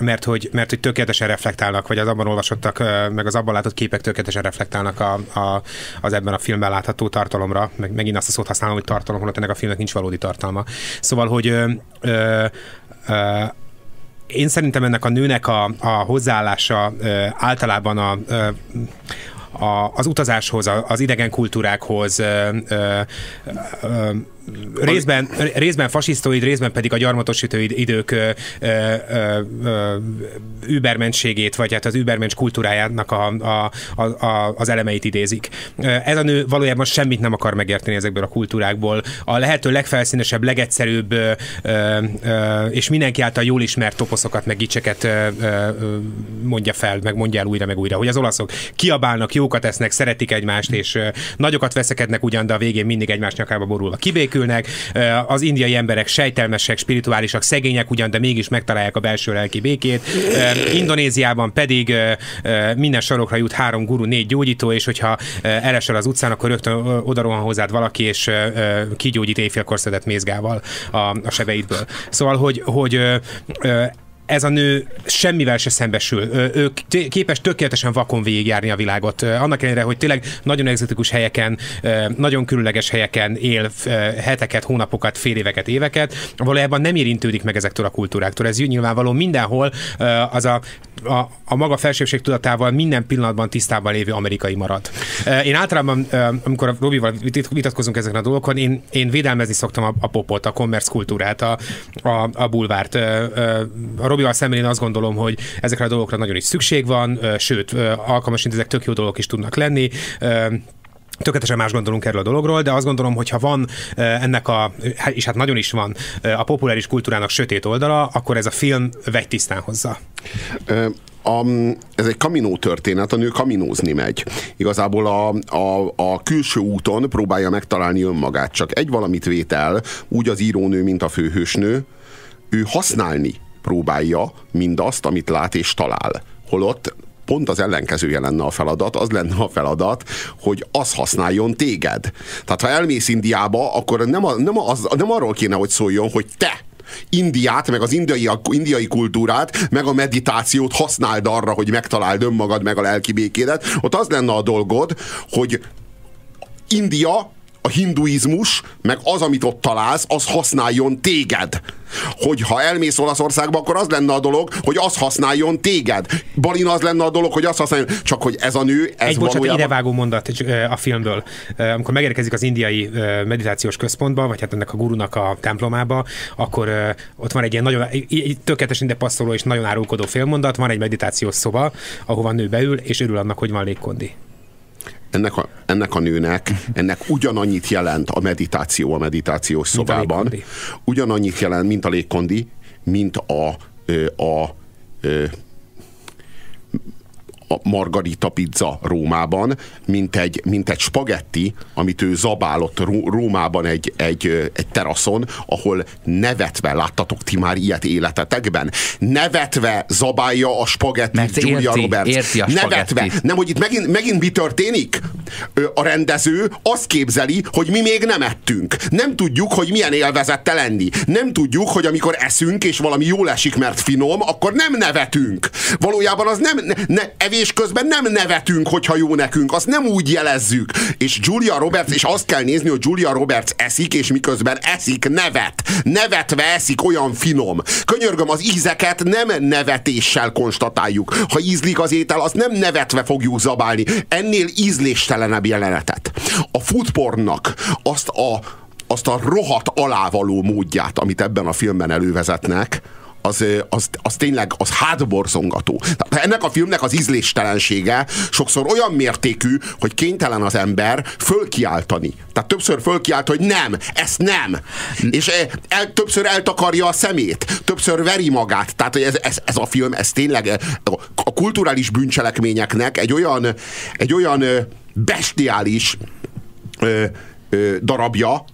Mert hogy, mert hogy tökéletesen reflektálnak, vagy az abban olvasottak, meg az abban látott képek tökéletesen reflektálnak a, a, az ebben a filmben látható tartalomra, meg megint azt a szót használom, hogy tartalom, holott ennek a filmnek nincs valódi tartalma. Szóval, hogy ö, ö, ö, én szerintem ennek a nőnek a, a hozzáállása ö, általában a, ö, a, az utazáshoz, az idegen kultúrákhoz, ö, ö, ö, részben, részben fasisztoid, részben pedig a gyarmatosító idők ö, ö, ö, übermentségét, vagy hát az übermencs kultúrájának a, a, a, a, az elemeit idézik. Ez a nő valójában semmit nem akar megérteni ezekből a kultúrákból. A lehető legfelszínesebb, legegyszerűbb ö, ö, és mindenki által jól ismert toposzokat, meg gicseket ö, ö, mondja fel, meg mondja el újra, meg újra, hogy az olaszok kiabálnak, jókat esznek, szeretik egymást, és nagyokat veszekednek ugyan, de a végén mindig egymás nyakába borulva kibék menekülnek, az indiai emberek sejtelmesek, spirituálisak, szegények ugyan, de mégis megtalálják a belső lelki békét. Indonéziában pedig minden sarokra jut három guru, négy gyógyító, és hogyha elesel az utcán, akkor rögtön oda rohan hozzád valaki, és kigyógyít éjfélkor szedett mézgával a, a sebeidből. Szóval, hogy, hogy ez a nő semmivel se szembesül. Ő képes tökéletesen vakon végigjárni a világot. Annak ellenére, hogy tényleg nagyon egzotikus helyeken, nagyon különleges helyeken él heteket, hónapokat, fél éveket, éveket, valójában nem érintődik meg ezektől a kultúráktól. Ez nyilvánvaló mindenhol az a, a, a maga felsőség tudatával minden pillanatban tisztában lévő amerikai marad. Én általában, amikor a Robival vitatkozunk ezeken a dolgokon, én, én védelmezni szoktam a, a popot, a commerce kultúrát, a, a, a bulvárt. A Robival szemben én azt gondolom, hogy ezekre a dolgokra nagyon is szükség van, sőt, alkalmasint ezek tök jó dolgok is tudnak lenni. Tökéletesen más gondolunk erről a dologról, de azt gondolom, hogy ha van ennek a, és hát nagyon is van, a populáris kultúrának sötét oldala, akkor ez a film vegy tisztán hozzá. A, ez egy kaminó történet, a nő kaminózni megy. Igazából a, a, a külső úton próbálja megtalálni önmagát, csak egy valamit vétel, úgy az írónő, mint a főhősnő, ő használni próbálja mindazt, amit lát és talál. Holott pont az ellenkezője lenne a feladat, az lenne a feladat, hogy az használjon téged. Tehát ha elmész Indiába, akkor nem, a, nem, az, nem arról kéne, hogy szóljon, hogy te Indiát, meg az indiai, indiai kultúrát, meg a meditációt használd arra, hogy megtaláld önmagad, meg a lelki békédet. Ott az lenne a dolgod, hogy India a hinduizmus, meg az, amit ott találsz, az használjon téged. Hogyha elmész Olaszországba, akkor az lenne a dolog, hogy az használjon téged. Balin az lenne a dolog, hogy az használjon. Csak hogy ez a nő, ez Egy bocsánat, valójában... idevágó mondat a filmből. Amikor megérkezik az indiai meditációs központba, vagy hát ennek a gurunak a templomába, akkor ott van egy ilyen nagyon, egy- tökéletesen ide passzoló és nagyon árulkodó félmondat, van egy meditációs szoba, ahova a nő beül, és örül annak, hogy van légkondi. Ennek a, ennek a nőnek, ennek ugyanannyit jelent a meditáció a meditációs a szobában, ugyanannyit jelent, mint a légkondi, mint a, ö, a, ö, a margarita pizza Rómában, mint egy, mint egy spagetti, amit ő zabálott Ró- Rómában egy, egy, egy teraszon, ahol nevetve, láttatok ti már ilyet életetekben? Nevetve zabálja a spagettit Mert Julia érti, Roberts. érti a nevetve. spagettit. Nem, hogy itt megint, megint mi történik? A rendező azt képzeli, hogy mi még nem ettünk. Nem tudjuk, hogy milyen élvezette lenni. Nem tudjuk, hogy amikor eszünk, és valami jól esik, mert finom, akkor nem nevetünk. Valójában az nem, ne, ne, evés közben nem nevetünk, hogyha jó nekünk. Azt nem úgy jelezzük. És Julia Roberts, és azt kell nézni, hogy Julia Roberts eszik, és miközben eszik, nevet. Nevetve eszik, olyan finom. Könyörgöm, az ízeket nem nevetéssel konstatáljuk. Ha ízlik az étel, azt nem nevetve fogjuk zabálni. Ennél ízléstelenebb jelenetet. A foodpornnak azt a, azt a rohat alávaló módját, amit ebben a filmben elővezetnek, az, az, az tényleg az hátborzongató. Tehát ennek a filmnek az ízléstelensége sokszor olyan mértékű, hogy kénytelen az ember fölkiáltani. Tehát többször fölkiált, hogy nem, ezt nem. És el, többször eltakarja a szemét, többször veri magát. Tehát ez, ez, ez a film, ez tényleg a kulturális bűncselekményeknek egy olyan, egy olyan bestiális darabja,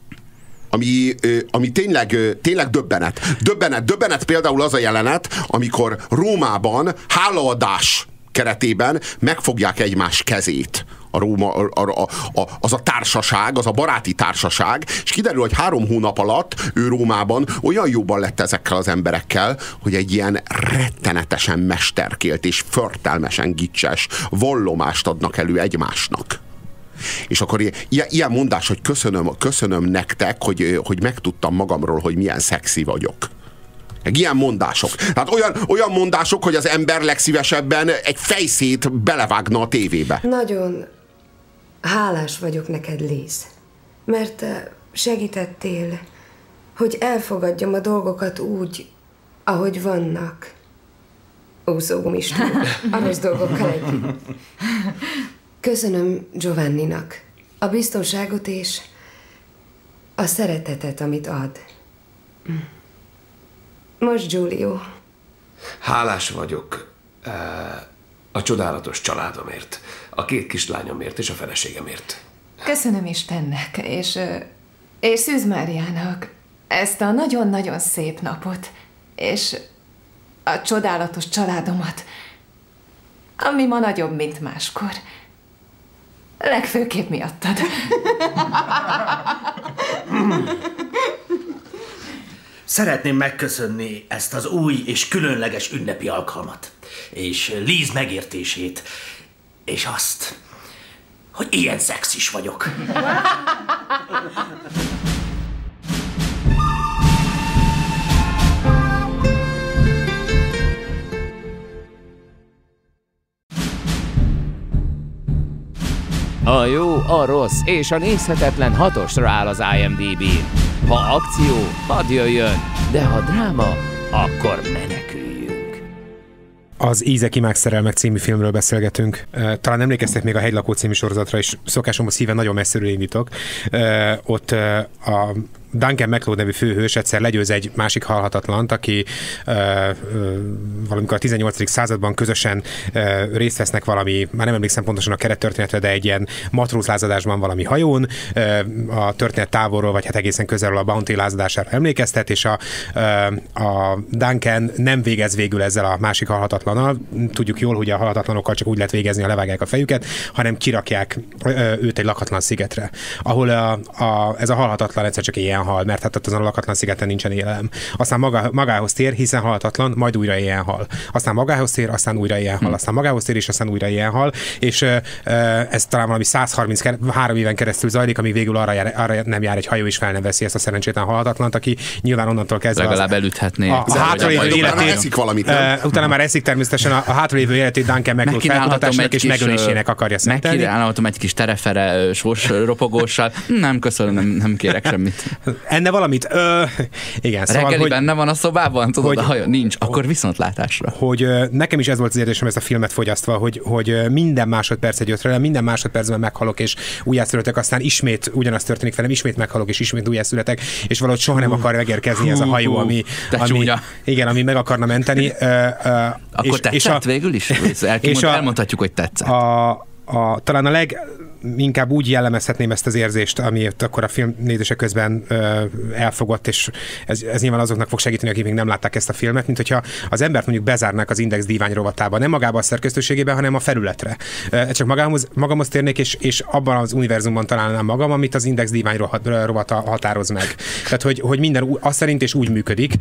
ami, ami tényleg, tényleg döbbenet. Döbbenet. Döbbenet például az a jelenet, amikor Rómában hálaadás keretében megfogják egymás kezét. A Róma, a, a, a, az a társaság, az a baráti társaság, és kiderül, hogy három hónap alatt ő Rómában olyan jóban lett ezekkel az emberekkel, hogy egy ilyen rettenetesen mesterkélt és förtelmesen gicses vallomást adnak elő egymásnak. És akkor ilyen, ilyen mondás, hogy köszönöm, köszönöm nektek, hogy, hogy megtudtam magamról, hogy milyen szexi vagyok. Meg ilyen mondások. Tehát olyan, olyan mondások, hogy az ember legszívesebben egy fejszét belevágna a tévébe. Nagyon hálás vagyok neked, Liz, mert te segítettél, hogy elfogadjam a dolgokat úgy, ahogy vannak. Úszógumistól, a rossz dolgokkal együtt. Köszönöm Giovanninak a biztonságot és a szeretetet, amit ad. Most Giulio. Hálás vagyok eh, a csodálatos családomért, a két kislányomért és a feleségemért. Köszönöm Istennek, és, ö, és Szűz Máriának ezt a nagyon-nagyon szép napot, és a csodálatos családomat, ami ma nagyobb, mint máskor. Legfőképp miattad. Szeretném megköszönni ezt az új és különleges ünnepi alkalmat, és Liz megértését, és azt, hogy ilyen szexis vagyok. A jó, a rossz és a nézhetetlen hatosra áll az IMDb-n. Ha akció, hadd jöjjön, de ha dráma, akkor meneküljünk. Az Ízek imák című filmről beszélgetünk. Talán emlékeztek még a Hegylakó című sorozatra, és szokásomhoz szíven nagyon messziről indítok. Ott a Duncan McLeod nevű főhős egyszer legyőz egy másik halhatatlant, aki ö, ö, valamikor a 18. században közösen ö, részt vesznek valami, már nem emlékszem pontosan a kerettörténetre, de egy ilyen matrózlázadásban valami hajón, ö, a történet távolról, vagy hát egészen közelről a Bounty lázadására emlékeztet, és a, ö, a Duncan nem végez végül ezzel a másik halhatatlannal. Tudjuk jól, hogy a halhatatlanokkal csak úgy lehet végezni, ha levágják a fejüket, hanem kirakják ö, őt egy lakatlan szigetre, ahol a, a, ez a halhatatlan egyszer csak ilyen éjjel hal, mert hát ott azon a lakatlan szigeten nincsen élelem. Aztán maga, magához tér, hiszen halhatatlan, majd újra éjjel hal. Aztán magához tér, aztán újra éjjel hal. Aztán magához tér, és aztán újra éjjel hal. És ö, ö, ez talán valami 133 éven keresztül zajlik, amíg végül arra, jár, arra nem jár egy hajó, és fel nem veszi ezt a szerencsétlen halhatatlant, aki nyilván onnantól kezdve Legalább az, elüthetné. a, a hátralévő életét, eszik valamit, nem? Ö, utána már eszik természetesen a, a hátralévő életét Duncan Megkínálhatom felkutatásnak és megölésének akarja szentelni. Megkínálhatom egy kis terefere sós ropogóssal. Nem, köszönöm, nem, nem kérek semmit. Enne valamit? Ö, igen, szóval, Reggeli hogy, benne van a szobában, tudod, hogy- a hajó nincs, akkor viszontlátásra. hogy nekem is ez volt az érzésem ezt a filmet fogyasztva, hogy, hogy minden másodperc egy ötre, minden másodpercben meghalok és újjászületek, aztán ismét ugyanaz történik velem, ismét meghalok és ismét újjászületek, és valahogy soha nem akar megérkezni ez a hajó, ami, ami, igen, ami meg akarna menteni. Ö, ö, Akkor és, tetszett és a, végül is? Elmond, és a- elmondhatjuk, hogy tetszett. a, a, talán a leg inkább úgy jellemezhetném ezt az érzést, amit akkor a film nézése közben elfogott, és ez, ez nyilván azoknak fog segíteni, akik még nem látták ezt a filmet, mint hogyha az embert mondjuk bezárnák az Index divány rovatába, nem magába a szerkesztőségében, hanem a felületre. Csak magamhoz, magamhoz térnék, és, és abban az univerzumban találnám magam, amit az Index rohat, rovata határoz meg. Tehát, hogy, hogy minden azt szerint és úgy működik,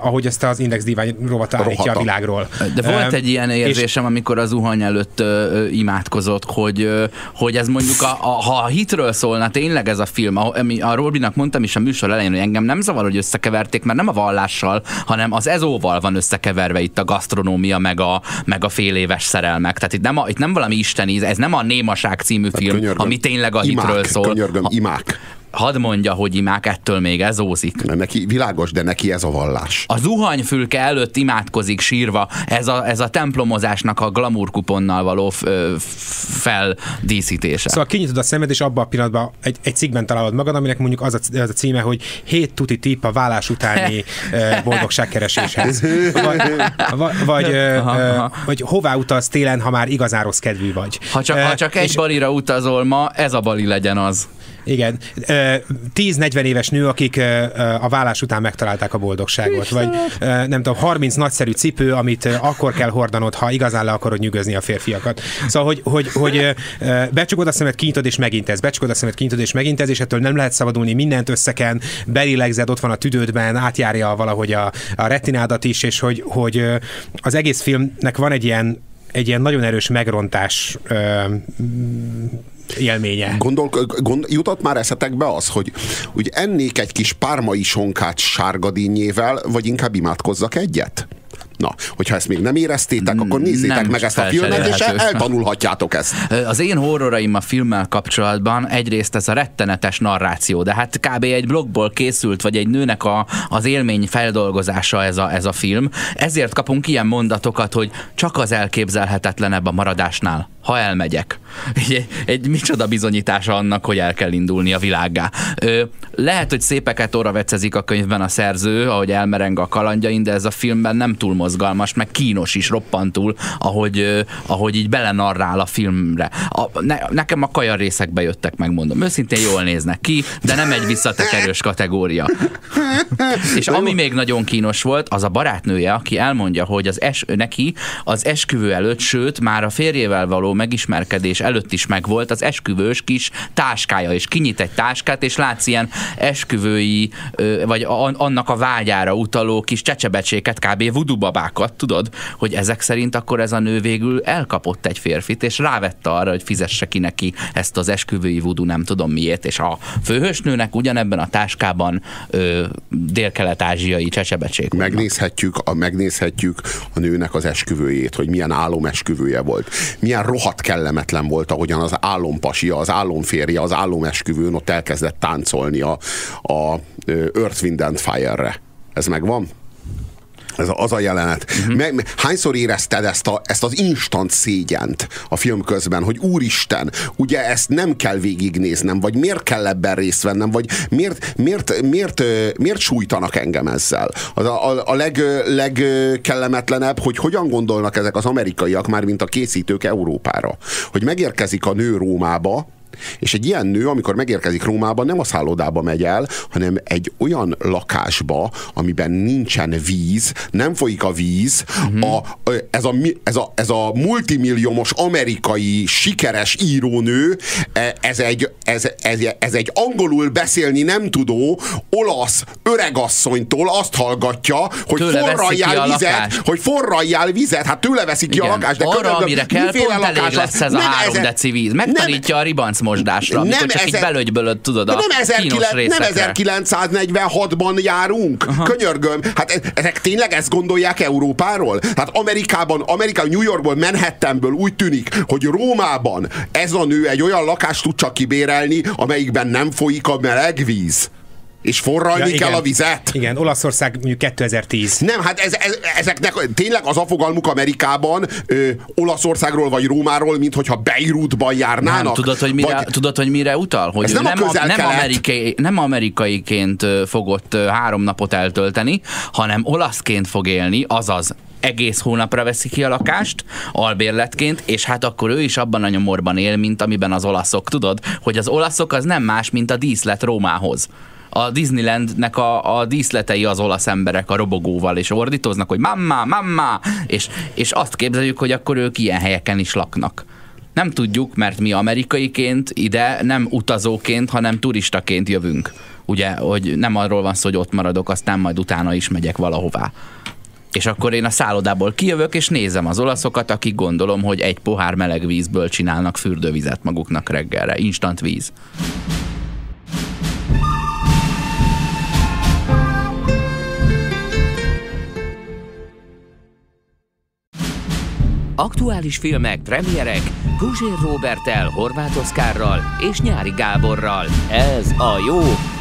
ahogy ezt az Index divány rovata állítja a világról. De volt egy ilyen és- érzésem, amikor az zuhany előtt imádkozott, hogy, hogy ez mondjuk, a, a, ha a hitről szólna tényleg ez a film, a, ami a Robinak mondtam is a műsor elején, hogy engem nem zavar, hogy összekeverték, mert nem a vallással, hanem az ezóval van összekeverve itt a gasztronómia, meg a, meg a fél éves szerelmek. Tehát itt nem, a, itt nem valami isteni, ez nem a Némaság című film, Könyörgöm. ami tényleg a imák, hitről szól. Könyörgöm, imák. Hadd mondja, hogy imák, ettől még ezózik. Mert neki világos, de neki ez a vallás. A zuhanyfülke előtt imádkozik sírva, ez a, ez a templomozásnak a glamour kuponnal való f, ö, f- feldíszítése. Szóval kinyitod a szemed, és abban a pillanatban egy, egy cikkben találod magad, aminek mondjuk az a, az a címe, hogy 7 tuti tipp a vállás utáni boldogságkereséshez. Vagy, vagy, Aha, aha. vagy hová utalsz télen, ha már igazán rossz kedvű vagy. Ha csak, ha csak egy és- balira utazol ma, ez a bali legyen az. Igen. Ö, 10-40 éves nő, akik a vállás után megtalálták a boldogságot. Vagy nem tudom, 30 nagyszerű cipő, amit akkor kell hordanod, ha igazán le akarod nyűgözni a férfiakat. Szóval, hogy, hogy, hogy becsukod a szemed, kinyitod és megint ez, becsukod a szemed, kinyitod és megint ez, és ettől nem lehet szabadulni, mindent összeken, belélegzed, ott van a tüdődben, átjárja valahogy a, a retinádat is, és hogy, hogy az egész filmnek van egy ilyen egy ilyen nagyon erős megrontás ö, élménye. Gondol, gond, jutott már eszetekbe az, hogy, hogy ennék egy kis pármai sonkát sárgadínyével, vagy inkább imádkozzak egyet? Na, hogyha ezt még nem éreztétek, akkor nézzétek Nem meg ezt a filmet, és eltanulhatjátok ezt. Az én horroraim a filmmel kapcsolatban egyrészt ez a rettenetes narráció, de hát kb. egy blogból készült, vagy egy nőnek a, az élmény feldolgozása ez a, ez a film. Ezért kapunk ilyen mondatokat, hogy csak az elképzelhetetlenebb a maradásnál, ha elmegyek. Egy, egy micsoda bizonyítása annak, hogy el kell indulni a világgá. Ö, lehet, hogy szépeket orra vecezik a könyvben a szerző, ahogy elmereng a kalandjain, de ez a filmben nem túl mozgalmas, meg kínos is roppantul, ahogy, ahogy így belenarrál a filmre. A, ne, nekem a kaja részek bejöttek, megmondom. Őszintén jól néznek ki, de nem egy visszatekerős kategória. És ami még nagyon kínos volt, az a barátnője, aki elmondja, hogy az es, neki az esküvő előtt, sőt, már a férjével való megismerkedés előtt is megvolt az esküvős kis táskája, és kinyit egy táskát, és látsz ilyen esküvői, vagy annak a vágyára utaló kis csecsebecséket, kb. voodoo babákat, tudod, hogy ezek szerint akkor ez a nő végül elkapott egy férfit, és rávette arra, hogy fizesse ki neki ezt az esküvői voodoo nem tudom miért, és a főhősnőnek ugyanebben a táskában ö, dél-kelet-ázsiai csecsebecsék. Megnézhetjük a, megnézhetjük a nőnek az esküvőjét, hogy milyen álomesküvője volt. Milyen rohadt kellemetlen volt, ahogyan az álompasia, az álomférje, az álomesküvőn ott elkezdett táncolni a, a Earth, Wind and Fire-re. Ez megvan? Ez a- az a jelenet. Uh-huh. Me, me, hányszor érezted ezt, a, ezt az instant szégyent a film közben, hogy úristen, ugye ezt nem kell végignéznem, vagy miért kell ebben részt vennem, vagy miért, miért, miért, ö, miért sújtanak engem ezzel? A, a, a leg, legkellemetlenebb, hogy hogyan gondolnak ezek az amerikaiak, már mint a készítők Európára. Hogy megérkezik a nő Rómába, És egy ilyen nő, amikor megérkezik Rómában, nem a szállodába megy el, hanem egy olyan lakásba, amiben nincsen víz, nem folyik a víz, uh-huh. a, ez, a, ez, a, ez a multimilliómos amerikai sikeres írónő, e, ez egy, ez, ez, ez egy angolul beszélni nem tudó olasz öregasszonytól azt hallgatja, hogy Tőle forraljál a vizet, lakást. hogy forraljál vizet, hát tőle veszik ki a Igen. lakást. De Arra, amire kell, pont elég lakás az? lesz ez a Nem három deci víz. Megtanítja a ribancmosdásra, amikor nem csak így ezer- belögybölöd, tudod, a nem, kínos 19, nem részekre. 1946-ban járunk. Aha. Könyörgöm. Hát e- ezek tényleg ezt gondolják Európáról? Hát Amerikában, Amerika, New Yorkból, Manhattanből úgy tűnik, hogy Rómában ez a nő egy olyan lakást tud csak kibérelni, amelyikben nem folyik a meleg víz. És forralni Ja, kell igen. a vizet? Igen, Olaszország mondjuk 2010. Nem, hát ez, ez, ezeknek tényleg az a fogalmuk Amerikában ö, Olaszországról vagy Rómáról, mint hogyha Beirutban járnának. Nem, tudod, hogy mire, Vagy, tudod, hogy mire utal? Hogy Ez ő nem a nem, nem, amerikai, nem amerikaiként fogott három napot eltölteni, hanem olaszként fog élni, azaz egész hónapra veszi ki a lakást, albérletként, és hát akkor ő is abban a nyomorban él, mint amiben az olaszok. Tudod, hogy az olaszok az nem más, mint a díszlet Rómához. A Disneylandnek a, a díszletei az olasz emberek a robogóval, és ordítoznak, hogy mamma, mamma, és, és azt képzeljük, hogy akkor ők ilyen helyeken is laknak. Nem tudjuk, mert mi amerikaiként ide nem utazóként, hanem turistaként jövünk. Ugye, hogy nem arról van szó, hogy ott maradok, aztán majd utána is megyek valahová. És akkor én a szállodából kijövök, és nézem az olaszokat, akik gondolom, hogy egy pohár meleg vízből csinálnak fürdővizet maguknak reggelre. Instant víz. Aktuális filmek, premierek Guzsér Robertel, Horváth Oszkárral és Nyári Gáborral. Ez a jó,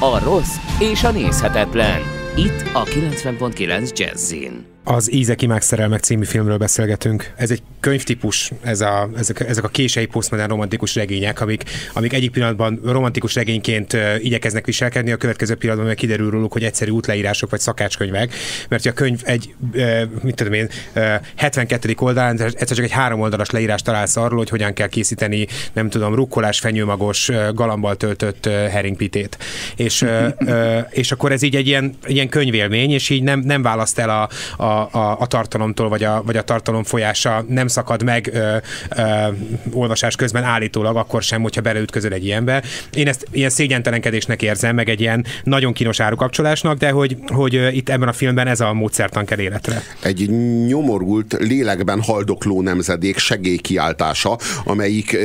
a rossz és a nézhetetlen. Itt a 90.9 Jazzin. Az Ízek imák szerelmek című filmről beszélgetünk. Ez egy könyvtípus, ez a, ezek, ezek a kései posztmodern romantikus regények, amik, amik egyik pillanatban romantikus regényként igyekeznek viselkedni, a következő pillanatban meg kiderül róluk, hogy egyszerű útleírások vagy szakácskönyvek, mert a könyv egy, mit tudom én, uh, 72. oldalán egyszer csak egy három oldalas leírás találsz arról, hogy hogyan kell készíteni, nem tudom, rukkolás, fenyőmagos, galambal töltött herringpitét. És, és akkor ez így egy ilyen, ilyen könyvélmény, és így nem, nem választ el a, a, a, a tartalomtól, vagy a, vagy a tartalom folyása nem szakad meg ö, ö, olvasás közben állítólag, akkor sem, hogyha beleütközöl egy ilyenbe. Én ezt ilyen szégyentelenkedésnek érzem, meg egy ilyen nagyon kínos árukapcsolásnak, de hogy, hogy itt ebben a filmben ez a módszertan kell életre. egy nyomorult, lélekben haldokló nemzedék segélykiáltása, amelyik,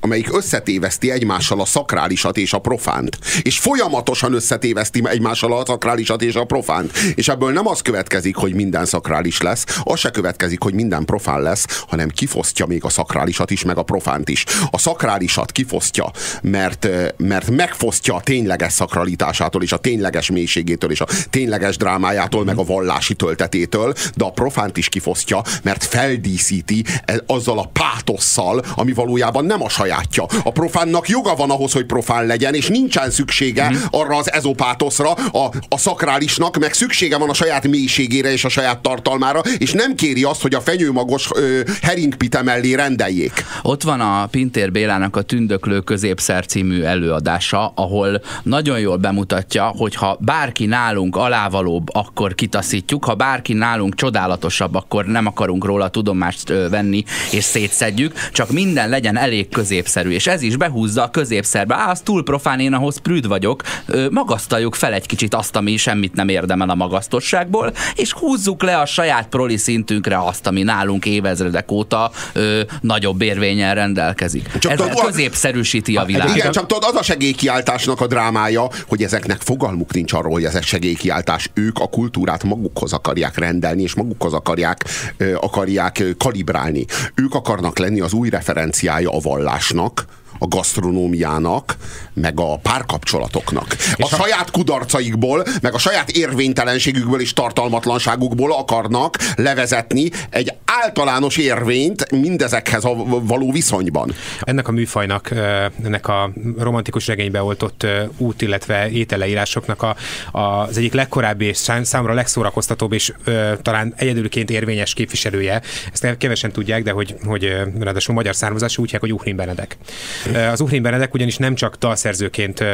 amelyik összetéveszti egymással a szakrálisat és a profánt. És folyamatosan összetéveszti egymással a szakrálisat és a profánt. És ebből nem az következik, hogy minden szakrális lesz, az se következik, hogy minden profán lesz, hanem kifosztja még a szakrálisat is, meg a profánt is. A szakrálisat kifosztja, mert, mert megfosztja a tényleges szakralitásától, és a tényleges mélységétől, és a tényleges drámájától, meg a vallási töltetétől, de a profánt is kifosztja, mert feldíszíti azzal a pátosszal, ami valójában nem a sajátja. A profánnak joga van ahhoz, hogy profán legyen, és nincsen szüksége arra az ezopátoszra, a, a szakrálisnak, meg szüksége van a saját mélységére és a saját tartalmára, és nem kéri azt, hogy a fenyőmagos ö, heringpite mellé rendeljék. Ott van a Pintér Bélának a Tündöklő középszer című előadása, ahol nagyon jól bemutatja, hogy ha bárki nálunk alávalóbb, akkor kitaszítjuk, ha bárki nálunk csodálatosabb, akkor nem akarunk róla tudomást ö, venni és szétszedjük, csak minden legyen elég középszerű. És ez is behúzza a középszerbe. Á, az túl profán, én ahhoz prűd vagyok. Ö, magasztaljuk fel egy kicsit azt, ami semmit nem érdemel a magasztosságból, és húzzuk le a saját proli szintünkre azt, ami nálunk évezredek óta ö, nagyobb érvényen rendelkezik. Csak ez tudod, középszerűsíti a világot. Igen, csak tudod, az a segélykiáltásnak a drámája, hogy ezeknek fogalmuk nincs arról, hogy ez egy segélykiáltás. Ők a kultúrát magukhoz akarják rendelni, és magukhoz akarják, akarják kalibrálni. Ők akarnak lenni az új referenciája a vallásnak, a gasztronómiának, meg a párkapcsolatoknak. A saját kudarcaikból, meg a saját érvénytelenségükből és tartalmatlanságukból akarnak levezetni egy általános érvényt mindezekhez a való viszonyban. Ennek a műfajnak, ennek a romantikus regénybe oltott út, illetve ételeírásoknak a, a, az egyik legkorábbi és számomra legszórakoztatóbb és talán egyedülként érvényes képviselője. Ezt kevesen tudják, de hogy, hogy ráadásul magyar származású úgy hogy Uhrin Benedek. Az Uhrin Benedek ugyanis nem csak dalszerzőként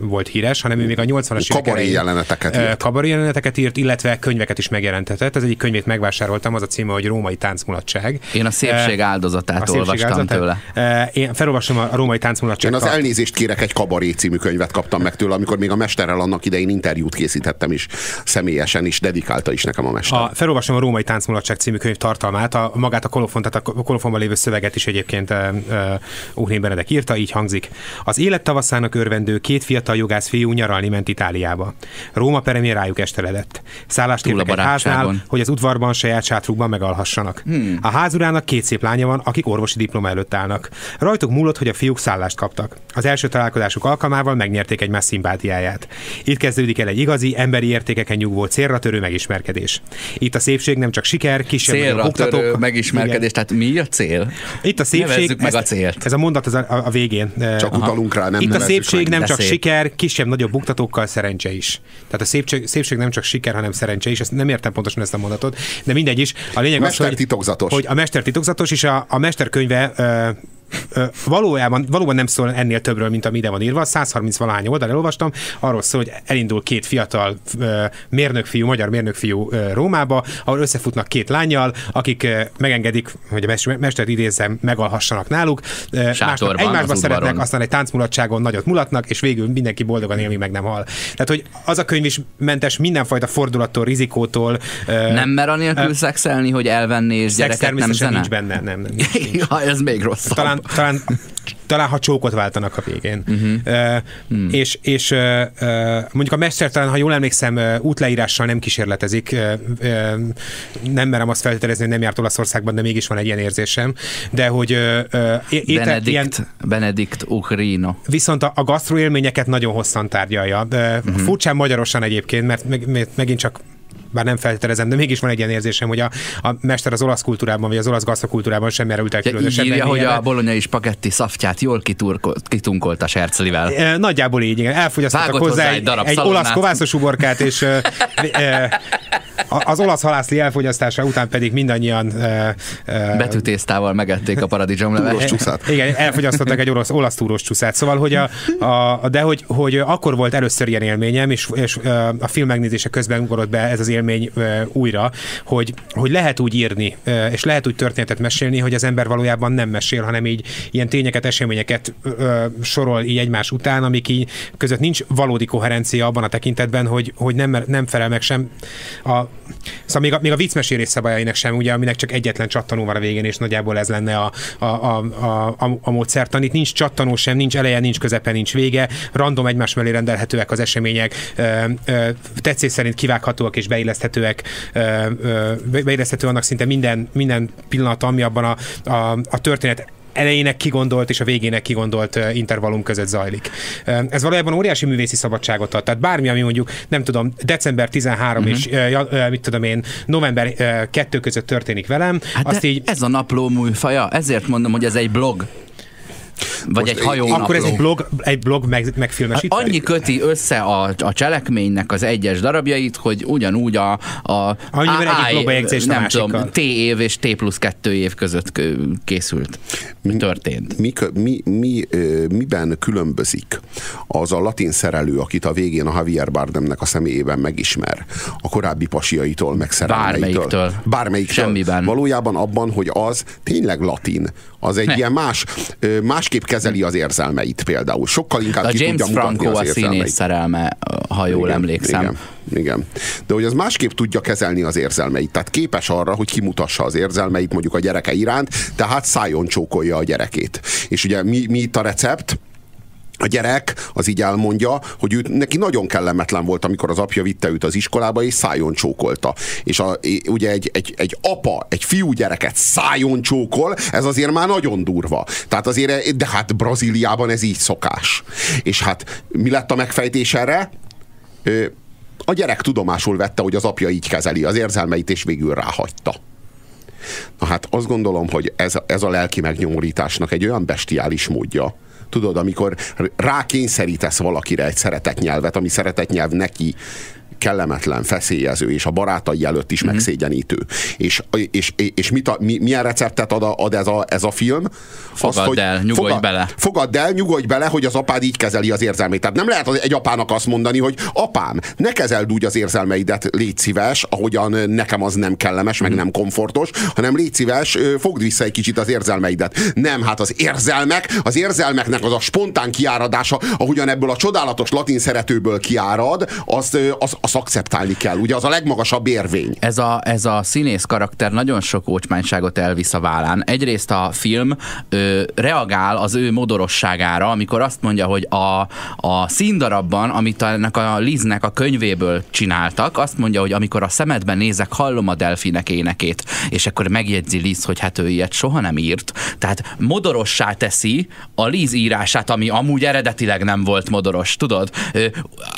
volt híres, hanem ő még a 80-as évek elején jeleneteket írt. Kabaré jeleneteket írt, illetve könyveket is megjelentetett. Az egyik könyvét megvásároltam, az a címe, hogy Római táncmulatság. Én a szépség áldozatát a szépség olvastam áldozatát. tőle. Én felolvasom a Római táncmulatság. Én az elnézést kérek, egy Kabaré című könyvet kaptam meg tőle, amikor még a mesterrel annak idején interjút készítettem is személyesen is, dedikálta is nekem a mester. A, felolvasom a Római táncmulatság című könyv tartalmát, a, magát a kolofon, tehát a kolofonban lévő szöveget is egyébként uh, uh, Benedek írta, így hangzik. Az élet tavaszának örvendő két fiatal jogász fiú nyaralni ment Itáliába. Róma peremén rájuk esteledett. Szállást kértek háznál, hogy az udvarban saját sátrukban megalhassanak. Hmm. A házurának két szép lánya van, akik orvosi diploma előtt állnak. Rajtuk múlott, hogy a fiúk szállást kaptak. Az első találkozásuk alkalmával megnyerték egy szimpátiáját. Itt kezdődik el egy igazi, emberi értékeken nyugvó célra törő megismerkedés. Itt a szépség nem csak siker, kisebb célra törő megismerkedés, igen. tehát mi a cél? Itt a szépség, meg a célt. Ez a mondat az a, a végén. Csak Aha. utalunk rá, nem Itt a szépség nem csak szép. siker, kisebb-nagyobb buktatókkal szerencse is. Tehát a szépség, szépség nem csak siker, hanem szerencse is. Ezt nem értem pontosan ezt a mondatot, de mindegy is. A lényeg mester hogy, titokzatos. hogy a mester titokzatos, és a, a mesterkönyve valójában, valóban nem szól ennél többről, mint ami ide van írva. 130 valány oldal elolvastam, arról szól, hogy elindul két fiatal mérnökfiú, magyar mérnökfiú Rómába, ahol összefutnak két lányjal, akik megengedik, hogy a mestert idézem, megalhassanak náluk. Másnak egymásba szeretnek, aztán egy táncmulatságon nagyot mulatnak, és végül mindenki boldogan élni meg nem hal. Tehát, hogy az a könyv is mentes mindenfajta fordulattól, rizikótól. Nem mer anélkül szexelni, hogy elvenni és gyereket nem zene? nincs benne, nem. nem, nincs. ja, ez még rosszabb. Talán talán, talán ha csókot váltanak a végén. Uh-huh. Uh, hmm. És, és uh, mondjuk a mester talán, ha jól emlékszem, útleírással nem kísérletezik. Uh, uh, nem merem azt feltételezni, hogy nem járt Olaszországban, de mégis van egy ilyen érzésem. De hogy uh, étel, Benedikt, ilyen, Benedikt Ukrino. Viszont a, a gasztroélményeket nagyon hosszan tárgyalja. Uh, uh-huh. Furcsán magyarosan egyébként, mert meg, megint csak bár nem feltételezem, de mégis van egy ilyen érzésem, hogy a, a mester az olasz kultúrában, vagy az olasz gasztrokultúrában sem merült el különösebben. Írja, hogy a bolonyai spagetti szaftját jól kitunkolt a serclivel. E, nagyjából így, igen. Elfogyasztottak hozzá, hozzá egy, darab egy olasz kovászos uborkát, és e, e, az olasz halászli elfogyasztása után pedig mindannyian e, e, betűtésztával megették a paradicsomlevet. Igen, elfogyasztottak egy olasz, olasz túros csúszát. Szóval, hogy a, a, de hogy, hogy akkor volt először ilyen élményem, és, és a film megnézése közben ugorott be ez az élmény újra, hogy, hogy lehet úgy írni, és lehet úgy történetet mesélni, hogy az ember valójában nem mesél, hanem így ilyen tényeket, eseményeket sorol így egymás után, amik így között nincs valódi koherencia abban a tekintetben, hogy, hogy nem, nem felel meg sem a Szóval még a, még a viccmesélés szabályainak sem, ugye, aminek csak egyetlen csattanó van a végén, és nagyjából ez lenne a, a, a, a, a, a módszertan. Itt nincs csattanó sem, nincs eleje, nincs közepe, nincs vége, random egymás mellé rendelhetőek az események, tetszés szerint kivághatóak és beilleszthetőek, ö, beilleszthető annak szinte minden, minden pillanat, ami abban a, a, a történet elejének kigondolt és a végének kigondolt intervallum között zajlik. Ez valójában óriási művészi szabadságot ad. Tehát bármi, ami mondjuk, nem tudom, december 13 uh-huh. és mit tudom én, november 2 között történik velem, hát azt így... Ez a napló műfaja, ezért mondom, hogy ez egy blog. Vagy Most egy hajó. Akkor ez egy blog, egy blog meg, megfilmesítve? Annyi köti össze a, a cselekménynek az egyes darabjait, hogy ugyanúgy a, a Annyiben egyik blogbejegyzés nem tudom, T év és T plusz 2 év között készült. Mi történt? Mi, mi, mi, miben különbözik az a latin szerelő, akit a végén a Javier Bardemnek a személyében megismer, a korábbi pasiaitól, meg Bármelyiktől. Bármelyiktől. Semmiben. Valójában abban, hogy az tényleg latin. Az egy ne. ilyen más, másképp kezeli az érzelmeit például. Sokkal inkább a ki James tudja Franco az a színész szerelme, ha jól igen, emlékszem. Igen, igen. De hogy az másképp tudja kezelni az érzelmeit. Tehát képes arra, hogy kimutassa az érzelmeit mondjuk a gyereke iránt, tehát szájon csókolja a gyerekét. És ugye mi, mi itt a recept? A gyerek az így elmondja, hogy ő, neki nagyon kellemetlen volt, amikor az apja vitte őt az iskolába, és szájon csókolta. És a, ugye egy, egy, egy apa, egy fiú gyereket szájon csókol, ez azért már nagyon durva. Tehát azért, de hát Brazíliában ez így szokás. És hát mi lett a megfejtés erre? A gyerek tudomásul vette, hogy az apja így kezeli az érzelmeit, és végül ráhagyta. Na hát azt gondolom, hogy ez, ez a lelki megnyomorításnak egy olyan bestiális módja, tudod, amikor rákényszerítesz valakire egy szeretetnyelvet, ami szeretetnyelv neki kellemetlen, feszélyező, és a barátai előtt is mm-hmm. megszégyenítő. És, és, és mit a, mi, milyen receptet ad, ad ez, a, ez a film? Fogadd Azt, hogy el, nyugodj fogad, bele. Fogadd el, nyugodj bele, hogy az apád így kezeli az érzelmét. Tehát nem lehet egy apának azt mondani, hogy apám, ne kezeld úgy az érzelmeidet, légy szíves, ahogyan nekem az nem kellemes, meg mm. nem komfortos, hanem légy szíves, fogd vissza egy kicsit az érzelmeidet. Nem, hát az érzelmek, az érzelmeknek az a spontán kiáradása, ahogyan ebből a csodálatos latin szeretőből kiárad, az, az, azt akceptálni kell. Ugye az a legmagasabb érvény. Ez a, ez a színész karakter nagyon sok ócsmányságot elvisz a vállán. Egyrészt a film ö, reagál az ő modorosságára, amikor azt mondja, hogy a, a színdarabban, amit ennek a Liznek a könyvéből csináltak, azt mondja, hogy amikor a szemedben nézek, hallom a delfinek énekét, és akkor megjegyzi Liz, hogy hát ő ilyet soha nem írt. Tehát modorossá teszi a Liz írását, ami amúgy eredetileg nem volt modoros, tudod?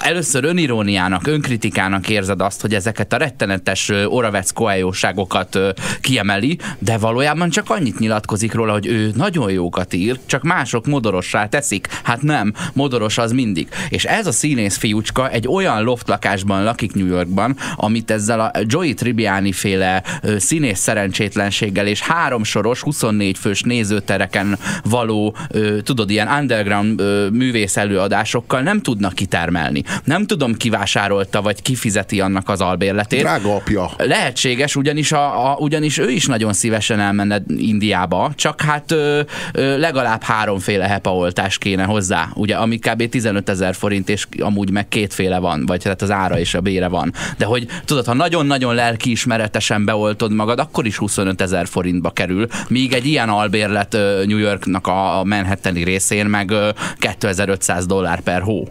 Először öniróniának, önkritikát kritikának érzed azt, hogy ezeket a rettenetes Oravec koeljóságokat kiemeli, de valójában csak annyit nyilatkozik róla, hogy ő nagyon jókat ír, csak mások modorossá teszik. Hát nem, modoros az mindig. És ez a színész fiúcska egy olyan loftlakásban lakik New Yorkban, amit ezzel a Joey Tribbiani féle színész szerencsétlenséggel és háromsoros, 24 fős nézőtereken való, tudod, ilyen underground művész előadásokkal nem tudnak kitermelni. Nem tudom, kivásárolta vagy kifizeti annak az albérletét. Drága apja. Lehetséges, ugyanis, a, a, ugyanis ő is nagyon szívesen elmenne Indiába, csak hát ö, ö, legalább háromféle hepaoltás kéne hozzá, ugye, ami kb. 15 ezer forint, és amúgy meg kétféle van, vagy tehát az ára és a bére van. De hogy tudod, ha nagyon-nagyon lelkiismeretesen beoltod magad, akkor is 25 ezer forintba kerül, míg egy ilyen albérlet New Yorknak a Manhattani részén meg 2500 dollár per hó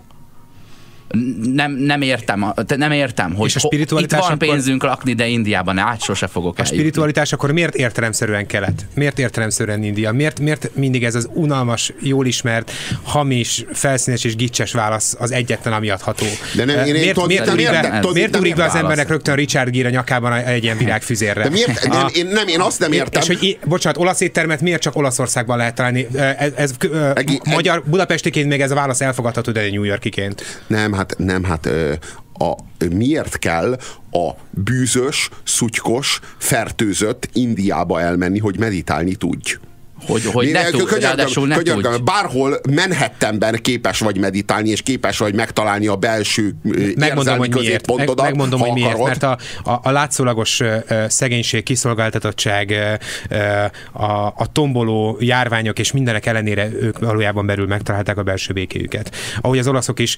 nem, nem értem, nem értem, hogy és a itt van akkor... pénzünk lakni, de Indiában át sose fogok A spiritualitás akkor miért értelemszerűen kelet? Miért értelemszerűen India? Miért, miért mindig ez az unalmas, jól ismert, hamis, felszínes és gicses válasz az egyetlen, ami adható? De nem, én miért, miért, miért, miért, miért, miért ugrik be az embernek rögtön Richard Gere a nyakában egy ilyen virágfüzérre? De miért? A, nem, én, nem, én azt nem értem. És hogy, bocsánat, olasz éttermet miért csak Olaszországban lehet találni? Ez, ez Egi, magyar, budapestiként még ez a válasz elfogadható, de New Yorkiként. Nem, hát nem, hát a, miért kell a bűzös, szutykos, fertőzött Indiába elmenni, hogy meditálni tudj? Hogy, hogy ne tud, könyörgöm, ne könyörgöm, tudj. Bárhol Manhattanben képes vagy meditálni, és képes vagy megtalálni a belső megmondom, hogy miért. Meg, megmondom, hogy miért, mert a, a, a látszólagos szegénység, kiszolgáltatottság, a, a tomboló járványok és mindenek ellenére ők valójában belül megtalálták a belső békéjüket. Ahogy az olaszok is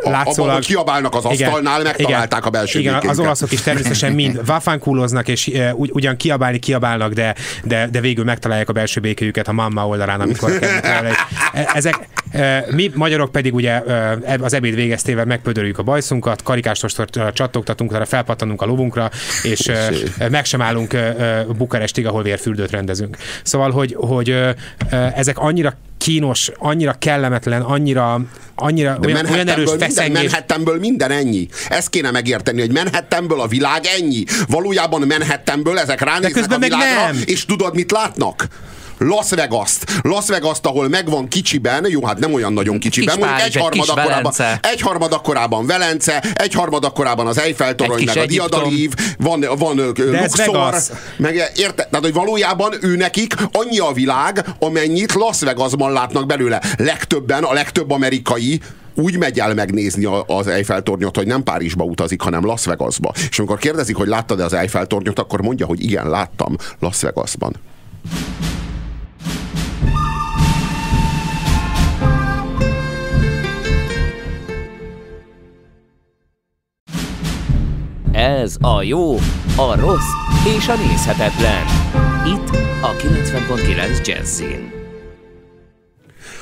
látszólag... Abban, kiabálnak az asztalnál, igen, megtalálták igen, a belső Igen, békéjüket. az olaszok is természetesen mind vafánkúloznak, és ugyan kiabálni kiabálnak, de, de, de végül megtalálják a belső békéjüket a mamma oldalán, amikor kell. E, ezek, e, mi magyarok pedig ugye e, az ebéd végeztével megpödörjük a bajszunkat, karikásostort csattogtatunk, arra felpattanunk a lovunkra, és meg sem állunk Bukarestig, ahol vérfürdőt rendezünk. Szóval, hogy, hogy ezek annyira kínos, annyira kellemetlen, annyira, annyira De olyan, olyan erős minden, Manhattanből minden ennyi. Ezt kéne megérteni, hogy Manhattanből a világ ennyi. Valójában Manhattanből ezek ránéznek a világra, nem. és tudod, mit látnak? Las Vegas-t. Las Vegas-t, ahol megvan kicsiben, jó, hát nem olyan nagyon kicsiben, kis mondjuk egy harmad, akkorában, egy harmad akkorában Velence, egy harmad akkorában az Eiffel torony, meg a Diadalív, van, van Luxor, meg érte, tehát, hogy valójában ő nekik annyi a világ, amennyit Las Vegasban látnak belőle. Legtöbben, a legtöbb amerikai úgy megy el megnézni az Eiffel tornyot, hogy nem Párizsba utazik, hanem Las Vegasba. És amikor kérdezik, hogy láttad-e az Eiffel tornyot, akkor mondja, hogy igen, láttam Las Vegasban. Ez a jó, a rossz és a nézhetetlen. Itt a 90.9 Jazzin.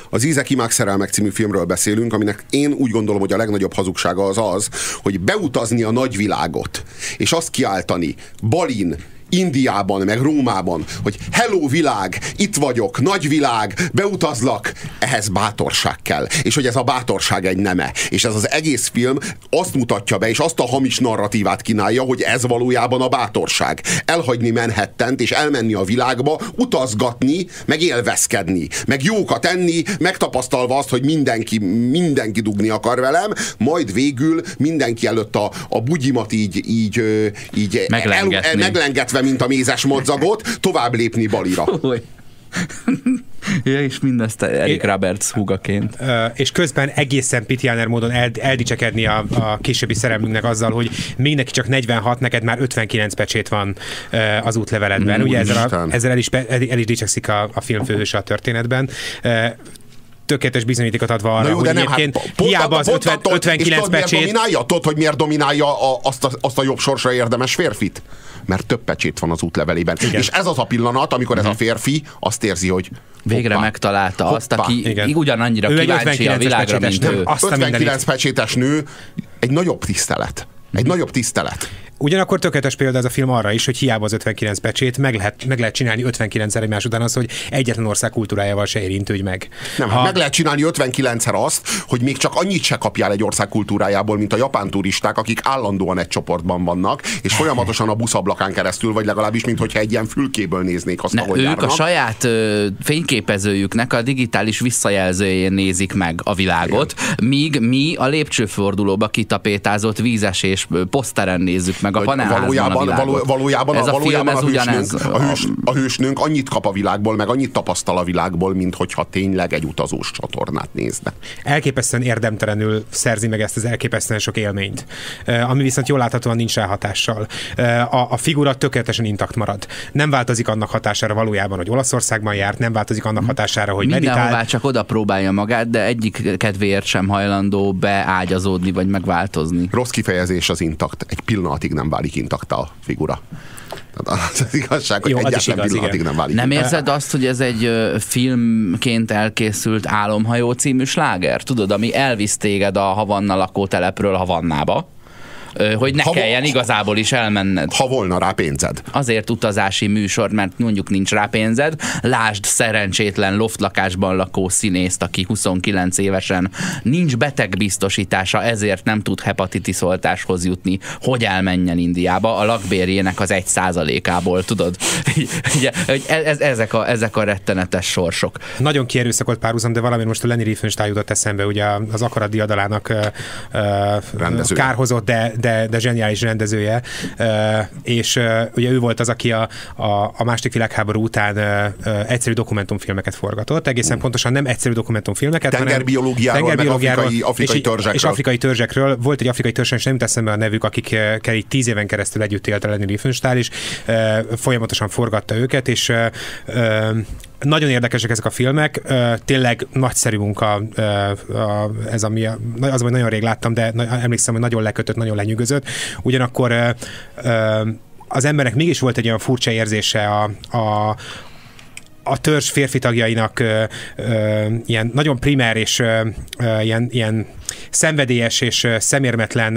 Az Ízek Imák Szerelmek című filmről beszélünk, aminek én úgy gondolom, hogy a legnagyobb hazugsága az az, hogy beutazni a nagyvilágot, és azt kiáltani, Balin, Indiában, meg Rómában, hogy hello világ, itt vagyok, nagy világ, beutazlak, ehhez bátorság kell. És hogy ez a bátorság egy neme. És ez az egész film azt mutatja be, és azt a hamis narratívát kínálja, hogy ez valójában a bátorság. Elhagyni Manhattant, és elmenni a világba, utazgatni, meg élvezkedni, meg jókat enni, megtapasztalva azt, hogy mindenki, mindenki dugni akar velem, majd végül mindenki előtt a, a bugyimat így, így, így Meglengetni. el, meglengetve, mint a mézes madzagot, tovább lépni balira. Ja, és mindezt Eric Roberts húgaként. És közben egészen pitiáner módon el, eldicsekedni a, a későbbi szerelmünknek azzal, hogy még neki csak 46, neked már 59 pecsét van az útleveledben. Ugye ezzel, a, ezzel el, is, el, el is dicsekszik a, a filmfőhőse a történetben. Tökéletes bizonyítékot adva arra, Na jó, hogy de nem, egyébként hát pont, hiába pont, az 50, attól- és 59 tudod, miért pecsét, dominálja? Tudod, hogy miért dominálja a, azt, a, azt a jobb sorsra érdemes férfit? Mert több pecsét van az útlevelében. Igen. És ez az a pillanat, amikor ez a férfi azt érzi, hogy Végre hoppá, megtalálta azt, hoppá. aki Igen. ugyanannyira Ő kíváncsi a 59-es világra, mint nem ő. azt a 59 mindenit. pecsétes nő, egy nagyobb tisztelet. Egy nagyobb tisztelet. Ugyanakkor tökéletes példa ez a film arra is, hogy hiába az 59 pecsét, meg lehet, meg lehet csinálni 59-szer egymás után az, hogy egyetlen ország kultúrájával se érintődj meg. Nem, ha... meg lehet csinálni 59-szer azt, hogy még csak annyit se kapjál egy ország kultúrájából, mint a japán turisták, akik állandóan egy csoportban vannak, és folyamatosan a buszablakán keresztül, vagy legalábbis, mint hogyha egy ilyen fülkéből néznék azt, Ne, ahogy ők járnak. a saját ö, fényképezőjüknek a digitális visszajelzőjén nézik meg a világot, míg mi a lépcsőfordulóba kitapétázott vízesés poszteren nézzük meg a Hogy panelházban valójában, a világot. való, valójában, ez a, a film, valójában ez a, ugyanez. hősnünk, a, hős, a hősnünk annyit kap a világból, meg annyit tapasztal a világból, mint hogyha tényleg egy utazós csatornát nézne. elképesztően érdemtelenül szerzi meg ezt az elképesztően sok élményt, ami viszont jól láthatóan nincs rá hatással. Eh, A, a figura tökéletesen intakt marad. Nem változik annak hatására valójában, hogy Olaszországban járt, nem változik annak hatására, hogy Mindenhová meditál. csak oda próbálja magát, de egyik kedvéért sem hajlandó beágyazódni vagy megváltozni. Rossz kifejezés az intakt. Egy pillanatig nem válik intakt a figura. Tehát az, az igazság, hogy Jó, is egyetlen igaz, pillanatig igen. nem válik Nem érzed azt, hogy ez egy filmként elkészült Álomhajó című sláger? Tudod, ami elvisz téged a Havanna lakótelepről Havannába? Hogy ne Ha- kelljen igazából is elmenned. Ha volna rá pénzed. Azért utazási műsor, mert mondjuk nincs rá pénzed. Lásd szerencsétlen loftlakásban lakó színészt, aki 29 évesen nincs betegbiztosítása, ezért nem tud hepatitiszontáshoz jutni, hogy elmenjen Indiába a lakbérjének az egy százalékából, tudod? Ugye, e- ez, ezek, a, ezek a rettenetes sorsok. Nagyon kierőszakolt párhuzam, de valami most a Lenny Riefenstahl jutott eszembe, ugye az akarat diadalának Rendezője. kárhozott, de, de, de zseniális rendezője, és ugye ő volt az, aki a, a, a második világháború után egyszerű dokumentumfilmeket forgatott, egészen pontosan nem egyszerű dokumentumfilmeket, Tengerbiológiáról, meg afrikai- afrikai és, törzsekről. és afrikai törzsekről. Volt egy afrikai törzs, és nem jut eszembe a nevük, akikkel így tíz éven keresztül együtt élt a Lenny Riefenstahl, és folyamatosan forgatta őket, és nagyon érdekesek ezek a filmek, tényleg nagyszerű munka, ez ami, az, hogy nagyon rég láttam, de emlékszem, hogy nagyon lekötött, nagyon lenyűgözött. Ugyanakkor az embernek mégis volt egy olyan furcsa érzése a, a, a törzs férfi tagjainak ö, ö, ilyen nagyon primer és ö, ö, ilyen, ilyen szenvedélyes és szemérmetlen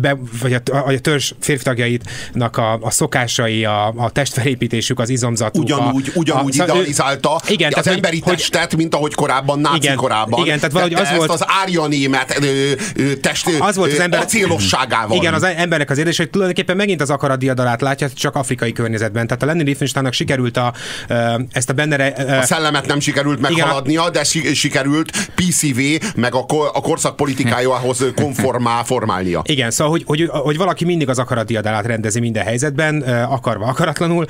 be, vagy a, a, a törzs férfi tagjaitnak a, a szokásai, a, a testfelépítésük, az izomzatuk. Ugyanúgy, a, ugyanúgy a, idealizálta igen, az tehát, emberi hogy, testet, mint ahogy korábban, náci Igen, korában. igen, tehát valahogy az volt- az árjanémet ö, ö, test az volt az ember... acélosságával. Igen, az embernek az érzés, hogy tulajdonképpen megint az akarat diadalát látja, csak afrikai környezetben. Tehát a Lenny Riefenstahlnak sikerült a, ezt a benne... A szellemet nem sikerült meghaladnia, de si- sikerült PCV, meg a, ko- a korszak politikájához konformá formálnia. Igen, szóval, hogy, hogy, hogy valaki mindig az akarat diadalát rendezi minden helyzetben, akarva, akaratlanul,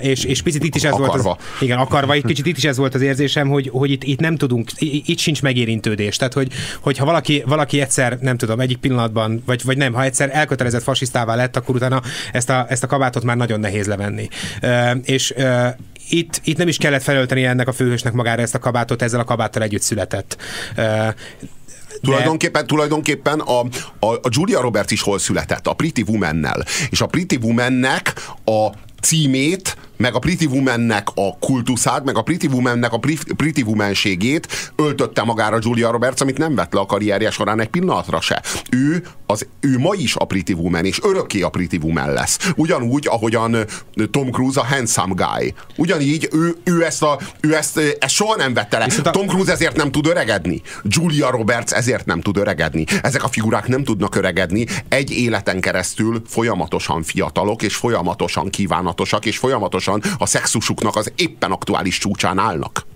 és, és picit itt is ez volt Akarva. az, igen, akarva, egy kicsit itt is ez volt az érzésem, hogy, hogy itt, itt nem tudunk, itt sincs megérintődés. Tehát, hogy, hogyha valaki, valaki egyszer, nem tudom, egyik pillanatban, vagy, vagy nem, ha egyszer elkötelezett fasisztává lett, akkor utána ezt a, ezt a kabátot már nagyon nehéz levenni. És itt, itt nem is kellett felölteni ennek a főhősnek magára ezt a kabátot, ezzel a kabáttal együtt született. Ö, Tulajdonképpen, tulajdonképpen a, a, a Julia Roberts is hol született? A Pretty Woman-nel. És a Pretty Woman-nek a címét meg a Pretty Womannek a kultuszát, meg a Pretty Womannek a Pretty Womanségét öltötte magára Julia Roberts, amit nem vett le a karrierje során egy pillanatra se. Ő, az, ő ma is a Pretty Woman, és örökké a Pretty Woman lesz. Ugyanúgy, ahogyan Tom Cruise a handsome guy. Ugyanígy ő, ő, ezt, a, ő ezt, ezt soha nem vette le. A... Tom Cruise ezért nem tud öregedni. Julia Roberts ezért nem tud öregedni. Ezek a figurák nem tudnak öregedni. Egy életen keresztül folyamatosan fiatalok, és folyamatosan kívánatosak, és folyamatosan a szexusuknak az éppen aktuális csúcsán állnak.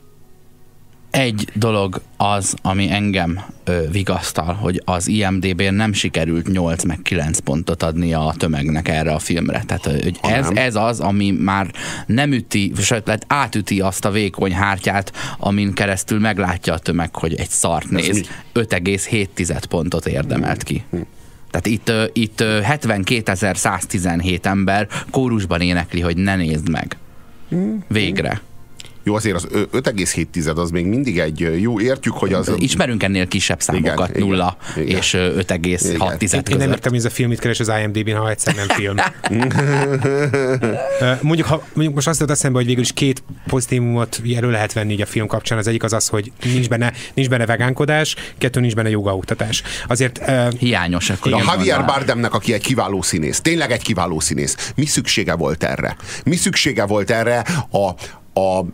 Egy dolog az, ami engem ö, vigasztal, hogy az IMDB-n nem sikerült 8 meg 9 pontot adni a tömegnek erre a filmre. Tehát hogy ez, ez az, ami már nem üti, sőt, átüti azt a vékony hártyát, amin keresztül meglátja a tömeg, hogy egy szart néz. 5,7 pontot érdemelt ki. Tehát itt, itt 72.117 ember kórusban énekli, hogy ne nézd meg. Hm. Végre. Jó, azért az 5,7 az még mindig egy jó, értjük, hogy az... Ismerünk ennél kisebb számokat, igen, nulla igen, és 5,6 között. Én nem értem, hogy ez a film mit keres az IMDb-n, ha egyszer nem film. mondjuk, ha, mondjuk most azt jutott eszembe, hogy végül is két pozitívumot elő lehet venni így a film kapcsán. Az egyik az az, hogy nincs benne, nincs benne vegánkodás, kettő nincs benne jogaoktatás. Azért... Uh, Hiányos. Akkor a Javier Bardemnek, aki egy kiváló színész, tényleg egy kiváló színész, mi szüksége volt erre? Mi szüksége volt erre a, a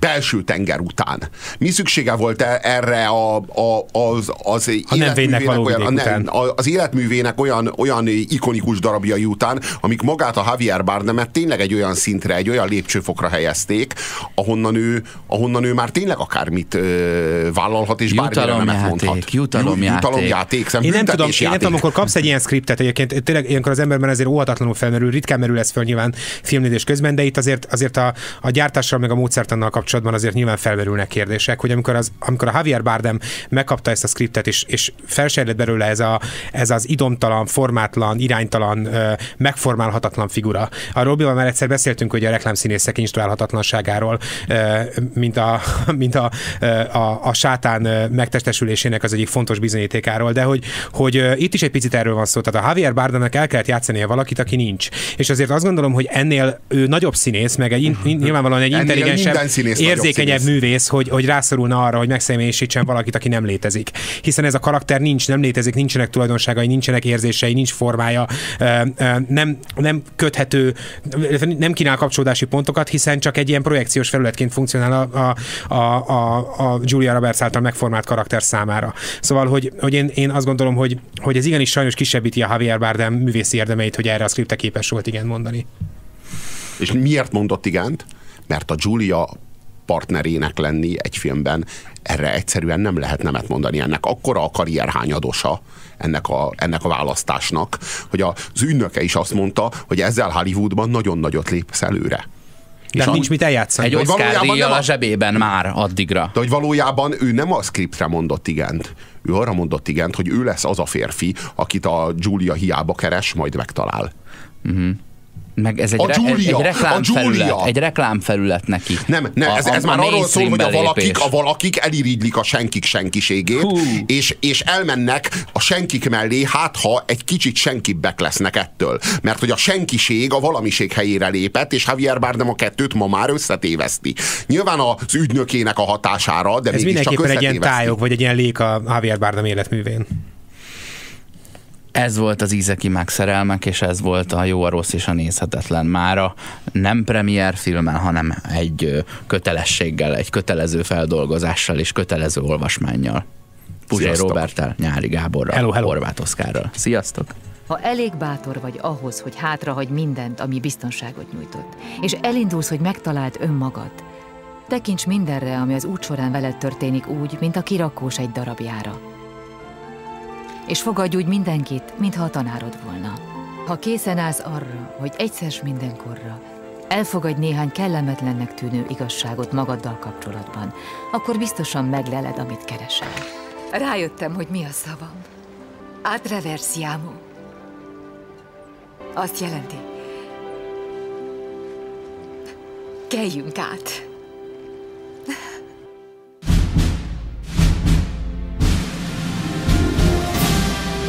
belső tenger után. Mi szüksége volt erre a, a, az, az életművének olyan, nem, az életművének olyan, olyan ikonikus darabjai után, amik magát a Javier Bardemet tényleg egy olyan szintre, egy olyan lépcsőfokra helyezték, ahonnan ő, ahonnan ő már tényleg akármit ö, vállalhat, és bármire nemet mondhat. Jutalomjáték. Jutalomjáték. Én nem tudom, én nem tudom, amikor kapsz egy ilyen skriptet, egyébként tényleg ilyenkor az emberben azért óhatatlanul felmerül, ritkán merül ez fel nyilván filmnézés közben, de itt azért, azért a, a gyártással meg a módszertannal kapcsolatban azért nyilván felmerülnek kérdések, hogy amikor, az, amikor a Javier Bardem megkapta ezt a skriptet, és, és felsejlett belőle ez, a, ez az idomtalan, formátlan, iránytalan, megformálhatatlan figura. A Robival már egyszer beszéltünk, hogy a reklámszínészek instruálhatatlanságáról, mint a, mint a, a, a sátán megtestesülésének az egyik fontos bizonyítékáról, de hogy, hogy itt is egy picit erről van szó. Tehát a Javier Bardemnek el kellett játszania valakit, aki nincs. És azért azt gondolom, hogy ennél ő nagyobb színész, meg egy, nyilvánvalóan egy intelligensebb, érzékenyebb művész, hogy, hogy rászorulna arra, hogy megszemélyesítsen valakit, aki nem létezik. Hiszen ez a karakter nincs, nem létezik, nincsenek tulajdonságai, nincsenek érzései, nincs formája, nem, nem köthető, nem kínál kapcsolódási pontokat, hiszen csak egy ilyen projekciós felületként funkcionál a, a, a, a, a Julia Roberts által megformált karakter számára. Szóval, hogy, hogy én, én azt gondolom, hogy, hogy ez igenis sajnos kisebbíti a Javier Bardem művészi érdemeit, hogy erre a skripte képes volt igen mondani. És miért mondott igent? Mert a Julia partnerének lenni egy filmben, erre egyszerűen nem lehet nemet mondani. Ennek akkora a karrier hányadosa ennek a, ennek a választásnak, hogy az ünnöke is azt mondta, hogy ezzel Hollywoodban nagyon nagyot lépsz előre. De és nincs mit eljátszani. Egy Oscar a zsebében már addigra. De hogy valójában ő nem a skriptre mondott igent. Ő arra mondott igent, hogy ő lesz az a férfi, akit a Julia hiába keres, majd megtalál. Uh-huh. Meg ez egy, a re, egy reklámfelület, egy reklámfelület neki. Nem, nem ez, ez a, már a arról szól, hogy a valakik, a valakik elirigylik a senkik senkiségét, és, és elmennek a senkik mellé, hát ha egy kicsit senkibbek lesznek ettől. Mert hogy a senkiség a valamiség helyére lépett, és Javier Bardem a kettőt ma már összetéveszti. Nyilván az ügynökének a hatására, de ez mindenképpen egy ilyen tájog, vagy egy ilyen lék a Javier Bardem életművén ez volt az Ízeki megszerelmek, és ez volt a jó, a rossz és a nézhetetlen mára. Nem premier filmen, hanem egy kötelességgel, egy kötelező feldolgozással és kötelező olvasmányjal. Puzsé Robertel, Nyári Gáborral, hello, hello. Horváth Oszkárral. Sziasztok! Ha elég bátor vagy ahhoz, hogy hátrahagy mindent, ami biztonságot nyújtott, és elindulsz, hogy megtaláld önmagad, tekints mindenre, ami az út során veled történik úgy, mint a kirakós egy darabjára és fogadj úgy mindenkit, mintha a tanárod volna. Ha készen állsz arra, hogy egyszer mindenkorra elfogadj néhány kellemetlennek tűnő igazságot magaddal kapcsolatban, akkor biztosan megleled, amit keresel. Rájöttem, hogy mi a szavam. Atreversiamo. Azt jelenti, keljünk át.